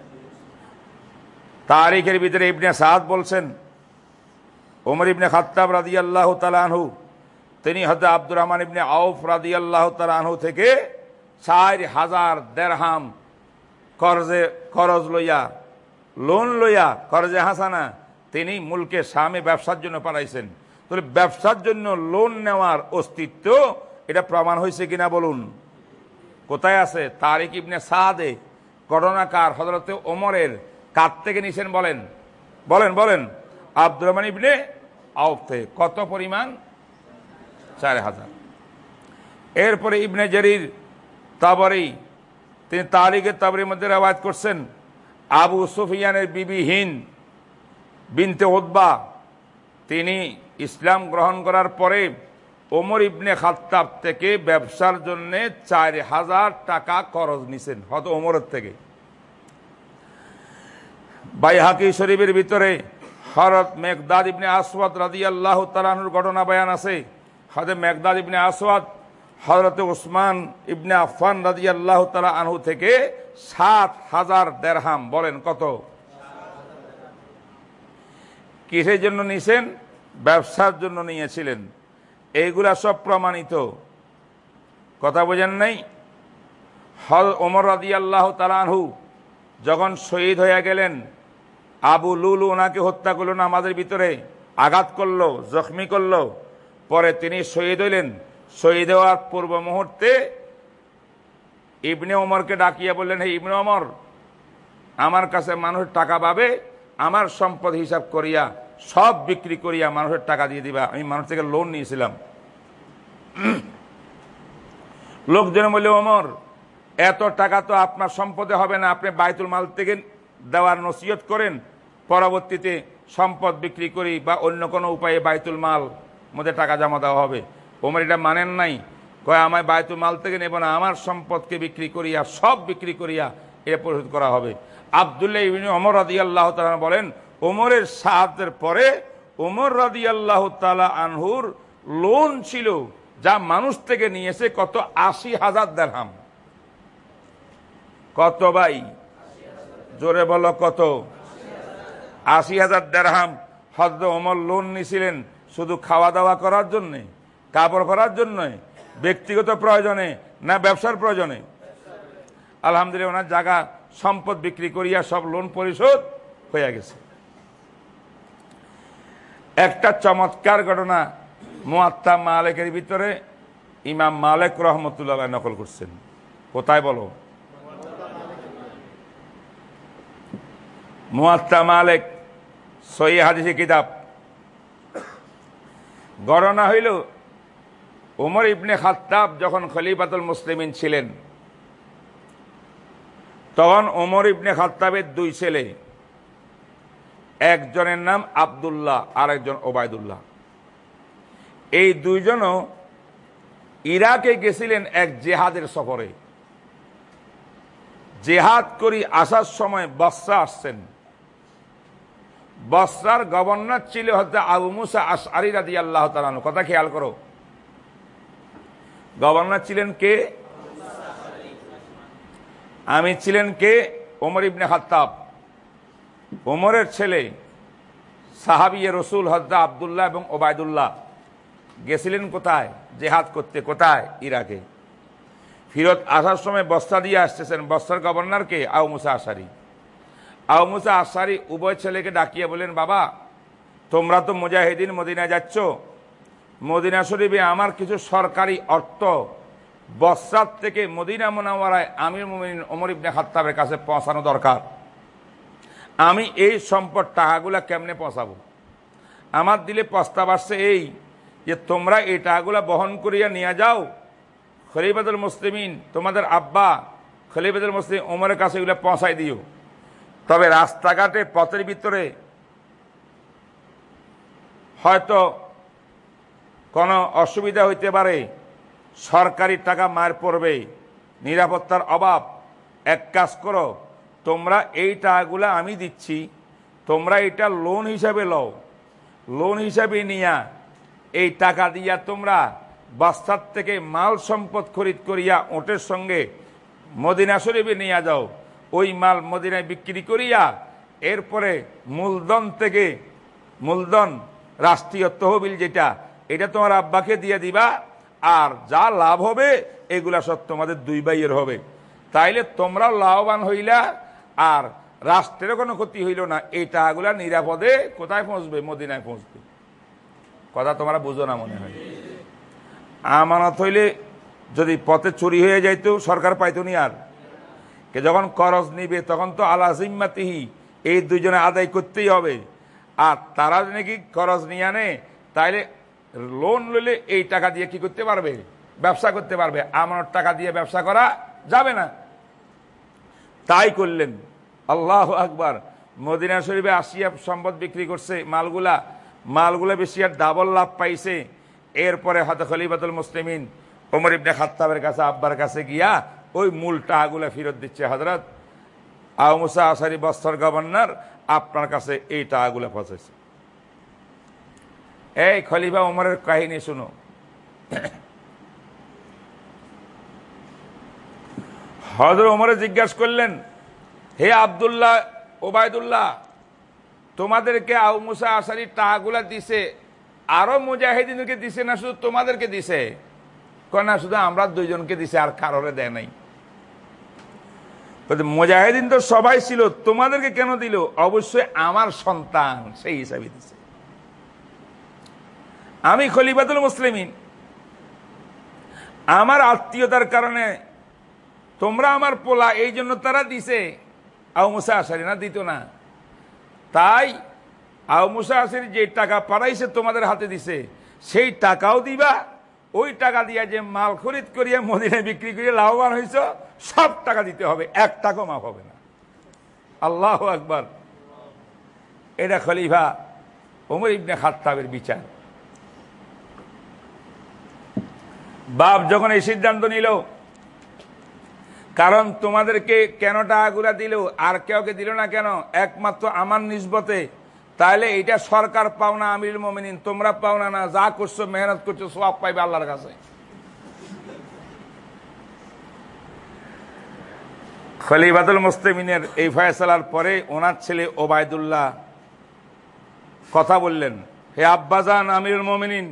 তারিখের ভিতরে ইবনে সাদ বলছেন ওমর ইবনে খাত্তাব রাদি আল্লাহ তালানহু তিনি হয়তো আব্দুর রহমান ইবনে আউফ রাদি আল্লাহ তালানহু থেকে চার হাজার দেড়হাম করজে, করজ লইয়া, লোন লইয়া করজে হাসানা, তিনি মুলকে স্বামী ব্যবসার জন্য পাঠাইছেন। তাহলে ব্যবসার জন্য লোন নেওয়ার অস্তিত্ব, এটা প্রমাণ হয়েছে কিনা বলুন? কোথায় আছে? তারিক ইবনে সাদে, ঘটনাকার হজরতে ওমরের কার থেকে নিছেন বলেন। বলেন বলেন। আব্দুর রহমান ইবনে আউফ কত পরিমাণ? চার হাজার। এরপরে ইবনে জরির তাবরি, তিনি তারিখের তাবরির মধ্যে রেওয়াজ করছেন, আবু সুফিয়ানের বিবিহীন বিনতে ওদবা তিনি ইসলাম গ্রহণ করার পরে ওমর ইবনে খাত্তাব থেকে ব্যবসার জন্য চার হাজার টাকা খরচ নিছেন হত ওমরের থেকে। বাইহাকি শরীফের ভিতরে হরত মেঘদাদ ইবনে আসওয়াদ রাজি আল্লাহ তালানুর ঘটনা বয়ান আছে। হদে মেঘদাদ ইবনে আসওয়াদ হজরত ওসমান ইবনে আফান রাজি আল্লাহ তালা আনহু থেকে সাত হাজার দেড়হাম বলেন কত? কিসের জন্য নিছেন? ব্যবসার জন্য নিয়েছিলেন। এইগুলা সব প্রমাণিত। কথা বোঝেন নাই? হল ওমর রাদি আল্লাহ তালানহু যখন শহীদ হয়ে গেলেন আবু লুলু ওনাকে হত্যা করল না, আমাদের ভিতরে আঘাত করল, জখমি করল। পরে তিনি শহীদ হইলেন। শহীদ হওয়ার পূর্ব মুহূর্তে ইবনে ওমরকে ডাকিয়া বললেন, হে ইবনে ওমর, আমার কাছে মানুষের টাকা পাবে, আমার সম্পদ হিসাব করিয়া, সব বিক্রি করিয়া মানুষের টাকা দিয়ে দিবা। আমি মানুষ থেকে লোন নিয়েছিলাম। লোকজন বলে ওমর, এত টাকা তো আপনার সম্পদে হবে না, আপনি বাইতুল মাল থেকে দেওয়ার নসিহত করেন, পরবর্তীতে সম্পদ বিক্রি করি বা অন্য কোনো উপায়ে বাইতুল মাল মধ্যে টাকা জমা দেওয়া হবে। ওমর এটা মানেন নাই। কয়, আমায় বায়তুল মাল থেকে নেব না, আমার সম্পদকে বিক্রি করিয়া, সব বিক্রি করিয়া এটা পরিশোধ করা হবে। আবদুল্লাহ ইবিন ওমর রাদি আল্লাহ তালা বলেন, ওমরের সাহায্যের পরে ওমর রাদি আল্লাহ তালা আনহুর লোন ছিল, যা মানুষ থেকে নিয়েছে কত আশি হাজার দেড়হাম। কত ভাই? জোরে বলো কত? আশি হাজার দেড়হাম হজরত ওমর লোন নিছিলেন শুধু খাওয়া দাওয়া করার জন্যে, কাপড় করার জন্য, ব্যক্তিগত প্রয়োজনে না ব্যবসার প্রয়োজনে? আলহামদুলিল্লাহ ওনার জায়গা সম্পদ বিক্রি করিয়া সব লোন পরিশোধ হয়ে গেছে। একটা চমৎকার ঘটনা মোয়াত্তা মালেকের ভিতরে ইমাম মালেক রহমতুল্লাহ নকল করছেন। কোথায় বলো? মোয়াত্তা মালেক সই হাদিসি কিতাব। গণনা হইল ওমর ইবনে খাত্তাব যখন খলিফাতুল মুসলিমিন ছিলেন, তখন ওমর ইবনে খাত্তাবের দুই ছেলে, একজনের নাম আবদুল্লাহ আর একজন ওবায়দুল্লাহ। এই দুইজনও ইরাকে গেছিলেন এক জেহাদের সফরে। জেহাদ করি আসার সময় বস্রা আসছেন। বস্রার গভর্নর ছিল হচ্ছে আবু মুসা আশআরি রাদি আল্লাহ কথা খেয়াল করো। গভর্নর ছিলেন কে? আমি ছিলেন কে? ওমর ইবনে খাত্তাব। ওমরের ছেলে সাহাবিয়ে রসুল হজদা আবদুল্লাহ এবং ওবায়দুল্লাহ। গেছিলেন কোথায়? জেহাদ করতে। কোথায়? ইরাকে। ফিরত আসার সময় বস্তা দিয়ে আসতেছেন। বস্তার গভর্নরকে আউ মুসা আশারি আউ মুসা আশারি উভয় ছেলেকে ডাকিয়ে বলেন বাবা, তোমরা তো মুজাহিদিন মদিনা যাচ্ছ। মদিনা শরীফে আমার কিছু সরকারি অর্থ। বস্তার থেকে মদিনা মোনাওয়ারায় আমির মুমিন ওমর ইবনে খাত্তাবের কাছে পৌঁছানো দরকার। আমি এই সম্পদ টাকাগুলা কেমনে পৌঁছাবো? আমার দিলে প্রস্তাব আসছে এই যে, তোমরা এই টাকাগুলা বহন করিয়া নিয়ে যাও। খলিফাদুল মুসলিমিন, তোমাদের আব্বা খলিফাদুল মুসলিম ওমরের কাছে এগুলো পৌঁছাই দিও। তবে রাস্তাঘাটে পথের ভিতরে হয়তো কোনো অসুবিধা হইতে পারে, সরকারি টাকা মার পড়বে। নিরাপত্তার অভাব। এক কাজ করো, তোমরা এই টাকাগুলো আমি দিচ্ছি, তোমরা এটা লোন হিসাবে লও। লোন হিসাবে নিয়া এই টাকা দিয়া তোমরা বাস্তার থেকে মাল সম্পদ খরিদ করিয়া ওটের সঙ্গে মদিনা শরীফে নিয়ে যাও। ওই মাল মদিনায় বিক্রি করিয়া এরপরে মূলধন থেকে, মূলধন, রাষ্ট্রীয় তহবিল যেটা, এটা তোমার আব্বাকে দিয়ে দিবা, আর যা লাভ হবে, এগুলা সব তোমাদের দুই ভাইয়ের হবে। তাইলে তোমরাও লাভবান হইলা, আর রাষ্ট্রেরও কোনো ক্ষতি হইল না এই টাকাগুলা নিরাপদে কোথায় পৌঁছবে? মদিনায় পৌঁছবে। কথা তোমরা বুঝো না মনে হয়। আমানত হইলে যদি পথে চুরি হয়ে যাইতো, সরকার পাইতো নি আর। কে যখন করজ নিবে, তখন তো আলা জিম্মাতিহি। এই দুইজনে আদায় করতেই হবে। আর তারা নাকি করজ নিয়ে আনে, তাইলে লোন লইলে এই টাকা দিয়ে কি করতে পারবে? ব্যবসা করতে পারবে। আমার টাকা দিয়ে ব্যবসা করা যাবে না। তাই করলেন। আল্লাহ আকবার। মদিনা শরীফে আসিয়া সম্পদ বিক্রি করছে মালগুলা। মালগুলা বেশি আর ডাবল লাভ পাইছে। এরপরে হয়তো খলিফাতুল মুসলিমিন ওমর ইবনে খাত্তাবের কাছে, আব্বার কাছে গিয়া ওই মূল টাকাগুলা ফেরত দিচ্ছে হজরত আহমুসা আসারি বস্তর গভর্নর, আপনার কাছে এই টাকাগুলা পৌঁছেছে এই খলিফা ওমরের কাহিনী শুনো। হজর ওমরে জিজ্ঞাসা করলেন, হে আবদুল্লাহ, ওবায়দুল্লাহ, তোমাদেরকে আউ মুসা আসারি টাকাগুলা দিছে, আরও মুজাহিদিনকে দিছে না শুধু তোমাদেরকে দিছে? না, শুধু আমরা দুইজনকে দিছে, আর কারোরে দেয় নাই। মুজাহিদিন তো সবাই ছিল, তোমাদেরকে কেন দিল? অবশ্যই আমার সন্তান, সেই হিসাবে দিছে। আমি খলিফাতুল মুসলিমিন। আমার আত্মীয়তার কারণে তোমরা আমার পোলা, এই জন্য তারা দিছে। আউ মুসা আসারি না, দিত না। তাই আউ মুসা আসারি যে টাকা পাঠাইছে তোমাদের হাতে দিছে, সেই টাকাও দিবা। ওই টাকা দিয়া যে মাল খরিদ করিয়া মদিনায় বিক্রি করিয়া লাভবান হয়েছ সব টাকা দিতে হবে, এক টাকাও মাফ হবে না। আল্লাহ একবার এটা খলিফা ওমর ইবনে খাত্তাবের বিচার। বাপ যখন এই সিদ্ধান্ত নিল, কারণ তোমাদেরকে কেন টাকাগুলা দিল, আর কেউকে দিল না কেন, একমাত্র আমার নিসবতে তাহলে এটা সরকার পাও না আমির মোমিনিন, তোমরা পাও না না, যা করছ, মেহনত করছ, সব পাইবে আল্লাহর কাছে। খলিফাতুল মুস্তামিনের এই ফয়সালার পরে ওনার ছেলে ওবায়দুল্লাহ কথা বললেন, হে আব্বাজান, আমিরুল মোমিনিন,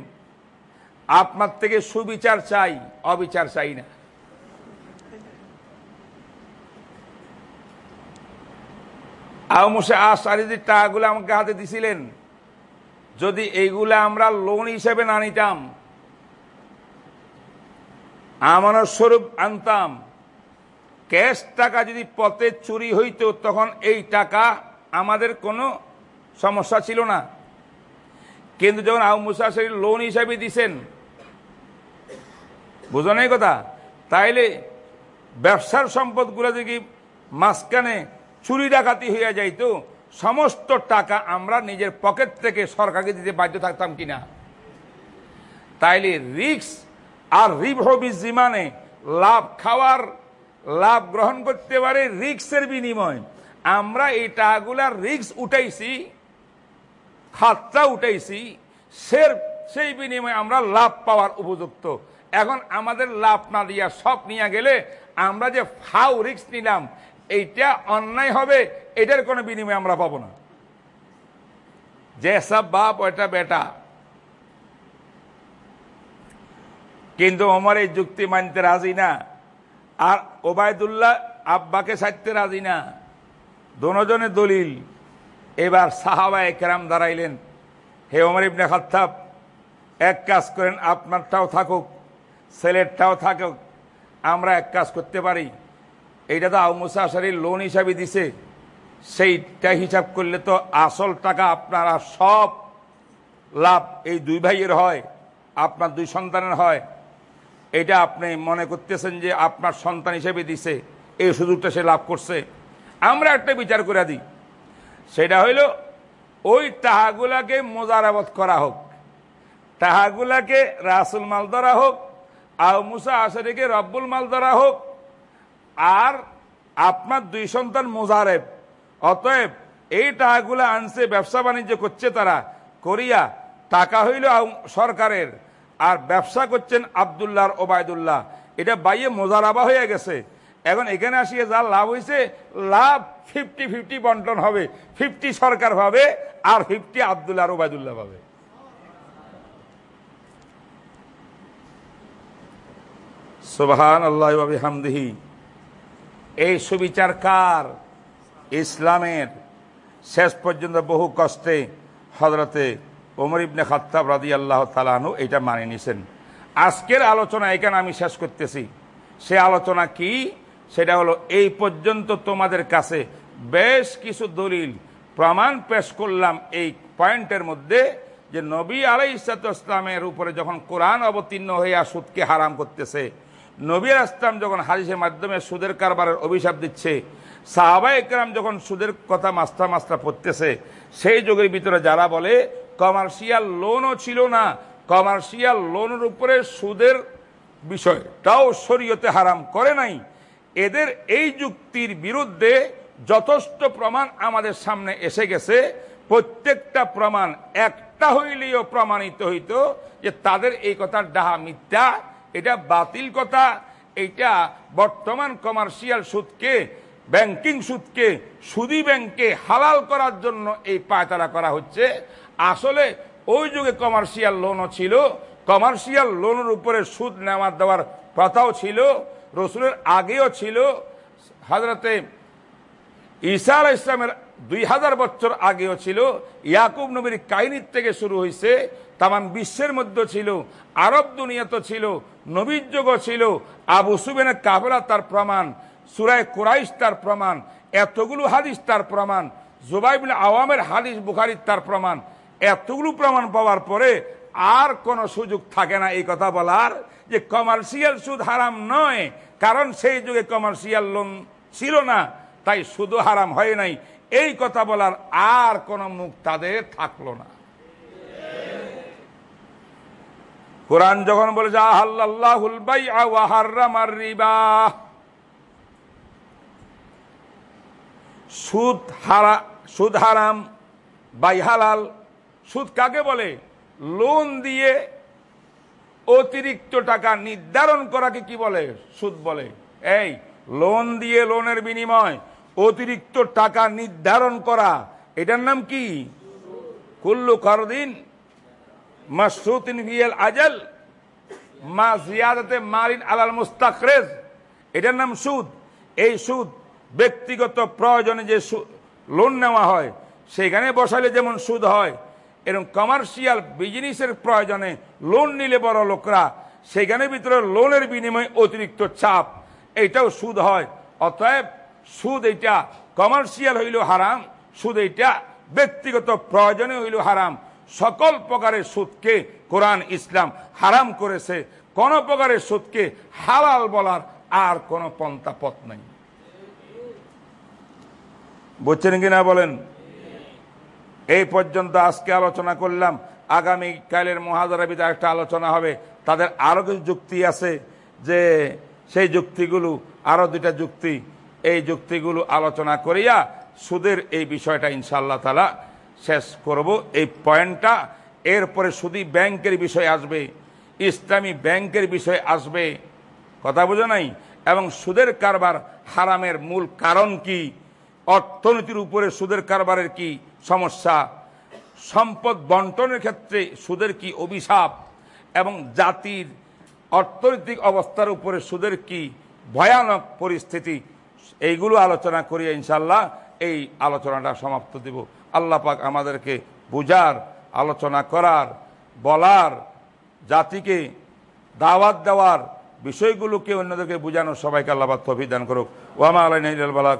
আপনার থেকে সুবিচার চাই, অবিচার চাই না। আহমসে আশারিদের টাকাগুলো আমাকে হাতে দিছিলেন, যদি এইগুলা আমরা লোন হিসেবে না নিতাম, আমানত স্বরূপ আনতাম ক্যাশ টাকা যদি পথে চুরি হইতো, তখন এই টাকা আমাদের কোনো সমস্যা ছিল না। কিন্তু যখন মুসা শরীর লোন হিসাবে দিছেন, বুঝো এই কথা? তাইলে ব্যবসার সম্পদগুলো যদি মাঝখানে চুরি ডাকাতি হইয়া যাইতো, সমস্ত টাকা আমরা নিজের পকেট থেকে সরকারকে দিতে বাধ্য থাকতাম কিনা? তাইলে রিক্স আর রিভবিস জিমানে লাভ খাওয়ার লাভ গ্রহণ করতে পারে রিক্সের বিনিময়। আমরা এই টাকাগুলার রিক্স উঠাইছি খাতটা উঠাইছি, সের সেই বিনিময়ে আমরা লাভ পাওয়ার উপযুক্ত। এখন আমাদের লাভ না দিয়া, সব নিয়ে গেলে আমরা যে ফাউ রিক্স নিলাম, এইটা অন্যায় হবে, এটার কোনো বিনিময় আমরা পাবো না। যে সব বাপ ওইটা বেটা। কিন্তু আমার এই যুক্তি মানতে রাজি না। আর ওবায়দুল্লাহ আব্বাকে ছাড়তে রাজি না। দোনোজনের দলিল। এবার সাহাবা একরাম দাঁড়াইলেন। হে ওমর ইবনে খাত্তাব, এক কাজ করেন, আপনারটাও থাকুক, ছেলেরটাও থাকুক, আমরা এক কাজ করতে পারি। এইটা তো আউমুসা আশারির লোন হিসাবে দিছে। সেইটা হিসাব করলে তো আসল টাকা আপনারা সব লাভ এই দুই ভাইয়ের হয়, আপনার দুই সন্তানের হয়। এটা আপনি মনে করতেছেন যে আপনার সন্তান হিসেবে দিছে, এই সুযোগটা সে লাভ করছে। আমরা একটা বিচার করে দিই। সেটা হইল, ওই তাহাগুলাকে মোজারাবত করা হোক, তাহাগুলাকে রাসুল মাল ধরা হোক, আও মুসা আসারিকে রব্বুল মাল ধরা হোক, আর আপনার দুই সন্তান মোজারেব। অতএব এই টাকাগুলো আনছে, ব্যবসা বাণিজ্য করছে তারা, করিয়া টাকা হইল সরকারের। আর ব্যবসা করছেন আবদুল্লাহ ওবায়দুল্লাহ। এটা বাইয়ে মোজারাবা হয়ে গেছে। এখন এখানে আসিয়ে যা লাভ হয়েছে লাভ ফিফটি ফিফটি বন্টন হবে। ফিফটি সরকার পাবে আর ফিফটি আবদুল্লাহ ওবায়দুল্লাহ পাবে সুবাহান আল্লাহ হামদিহি এই সুবিচার কার? ইসলামের। শেষ পর্যন্ত বহু কষ্টে হজরতে ওমর ইবনে খাত্তাব রাদি আল্লাহ তালানু এটা মানে নিছেন। আজকের আলোচনা এখানে আমি শেষ করতেছি। সে আলোচনা কি? সেটা হলো, এই পর্যন্ত তোমাদের কাছে বেশ কিছু দলিল প্রমাণ পেশ করলাম এই পয়েন্টের মধ্যে যে নবী আলাই ইসলামের উপরে যখন কোরআন অবতীর্ণ হইয়া সুদকে হারাম করতেছে, নবী আসলাম যখন হাদিসের মাধ্যমে সুদের কারবারের অভিশাপ দিচ্ছে সাহাবা একরাম যখন সুদের কথা মাস্তা মাস্তা পড়তেছে, সেই যুগের ভিতরে যারা বলে কমার্শিয়াল লোনও ছিল না। কমার্শিয়াল লোনের উপরে সুদের বিষয়টাও শরীয়তে হারাম করে নাই। এদের এই যুক্তির বিরুদ্ধে যথেষ্ট প্রমাণ আমাদের সামনে এসে গেছে। প্রত্যেকটা প্রমাণ একটা হইলেও প্রমাণিত হইত যে তাদের এই কথার ডাহা মিথ্যা, এটা বাতিল কথা এটা বর্তমান কমার্শিয়াল সুদকে, ব্যাংকিং সুদকে, সুদি ব্যাংকে হালাল করার জন্য এই পায়তারা করা হচ্ছে। আসলে ওই যুগে কমার্শিয়াল লোনও ছিল। কমার্শিয়াল লোনের উপরে সুদ নেওয়ার দেওয়ার প্রথাও ছিল, রসুলের আগেও ছিল। হাজরতে ঈসা আল ইসলামের দুই হাজার বছর আগেও ছিল। ইয়াকুব নবীর কাহিনীর থেকে শুরু হয়েছে তামান বিশ্বের মধ্যে ছিল, আরব দুনিয়া তো ছিল, নবীর যুগও ছিল। আবু সুবেনের কাবলা তার প্রমাণ, সুরায় কুরাইশ তার প্রমাণ, এতগুলো হাদিস তার প্রমাণ জুবাইবিন আওয়ামের হাদিস বুখারির তার প্রমাণ। এতগুলো প্রমাণ পাওয়ার পরে আর কোনো সুযোগ থাকে না এই কথা বলার যে কমার্শিয়াল সুদ হারাম নয়, কারণ সেই যুগে কমার্শিয়াল লোন ছিল না, তাই শুধু হারাম হয় নাই। এই কথা বলার আর কোন মুখ তাদের থাকল না। কোরআন যখন বলেছে আহাল্লাহুল রিবা সুদ হারা, সুদ হারাম, বাই হালাল সুদ কাকে বলে? লোন দিয়ে অতিরিক্ত টাকা নির্ধারণ করাকে কি বলে? সুদ বলে। এই, লোন দিয়ে লোনের বিনিময়, অতিরিক্ত টাকা নির্ধারণ করা, এটার নাম কি? কুল্লু করদিন আজল মা জিয়াদতে মারিন আলাল মুস্তাকরেজ এটার নাম সুদ। এই সুদ ব্যক্তিগত প্রয়োজনে যে লোন নেওয়া হয়, সেখানে বসালে যেমন সুদ হয় এরকম কমার্শিয়াল বিজনেসের প্রয়োজনে লোন নিলে বড় লোকরা সেখানে ভিতরে লোনের বিনিময়ে অতিরিক্ত চাপ এইটাও সুদ হয়। অতএব সুদ এইটা কমার্শিয়াল হইল হারাম, সুদ এইটা ব্যক্তিগত প্রয়োজনে হইল হারাম। সকল প্রকারের সুদকে কোরআন ইসলাম হারাম করেছে। কোন প্রকারের সুদকে হালাল বলার আর কোন পন্থা পথ নাই। বুঝছেন কিনা বলেন? এই পর্যন্ত আজকে আলোচনা করলাম। আগামী কালের মহাজারা ভিতরে একটা আলোচনা হবে। তাদের আরও কিছু যুক্তি আছে যে সেই যুক্তিগুলো আরও দুইটা যুক্তি। এই যুক্তিগুলো আলোচনা করিয়া সুদের এই বিষয়টা ইনশাল্লাহ তালা শেষ করব। এই পয়েন্টটা, এরপরে সুদী ব্যাংকের বিষয় আসবে, ইসলামী ব্যাংকের বিষয় আসবে। কথা বোঝো নাই? এবং সুদের কারবার হারামের মূল কারণ কি? অর্থনীতির উপরে সুদের কারবারের কি সমস্যা? সম্পদ বন্টনের ক্ষেত্রে সুদের কি অভিশাপ? এবং জাতির অর্থনৈতিক অবস্থার উপরে সুদের কি ভয়ানক পরিস্থিতি? এইগুলো আলোচনা করিয়া ইনশাল্লাহ এই আলোচনাটা সমাপ্ত দিব। আল্লাহ পাক আমাদেরকে বুঝার, আলোচনা করার, বলার, জাতিকে দাওয়াত দেওয়ার বিষয়গুলোকে অন্যদেরকে বোঝানো সবাইকে আল্লাহ তফিদান করুক। ওয়ামা আলাই বালাক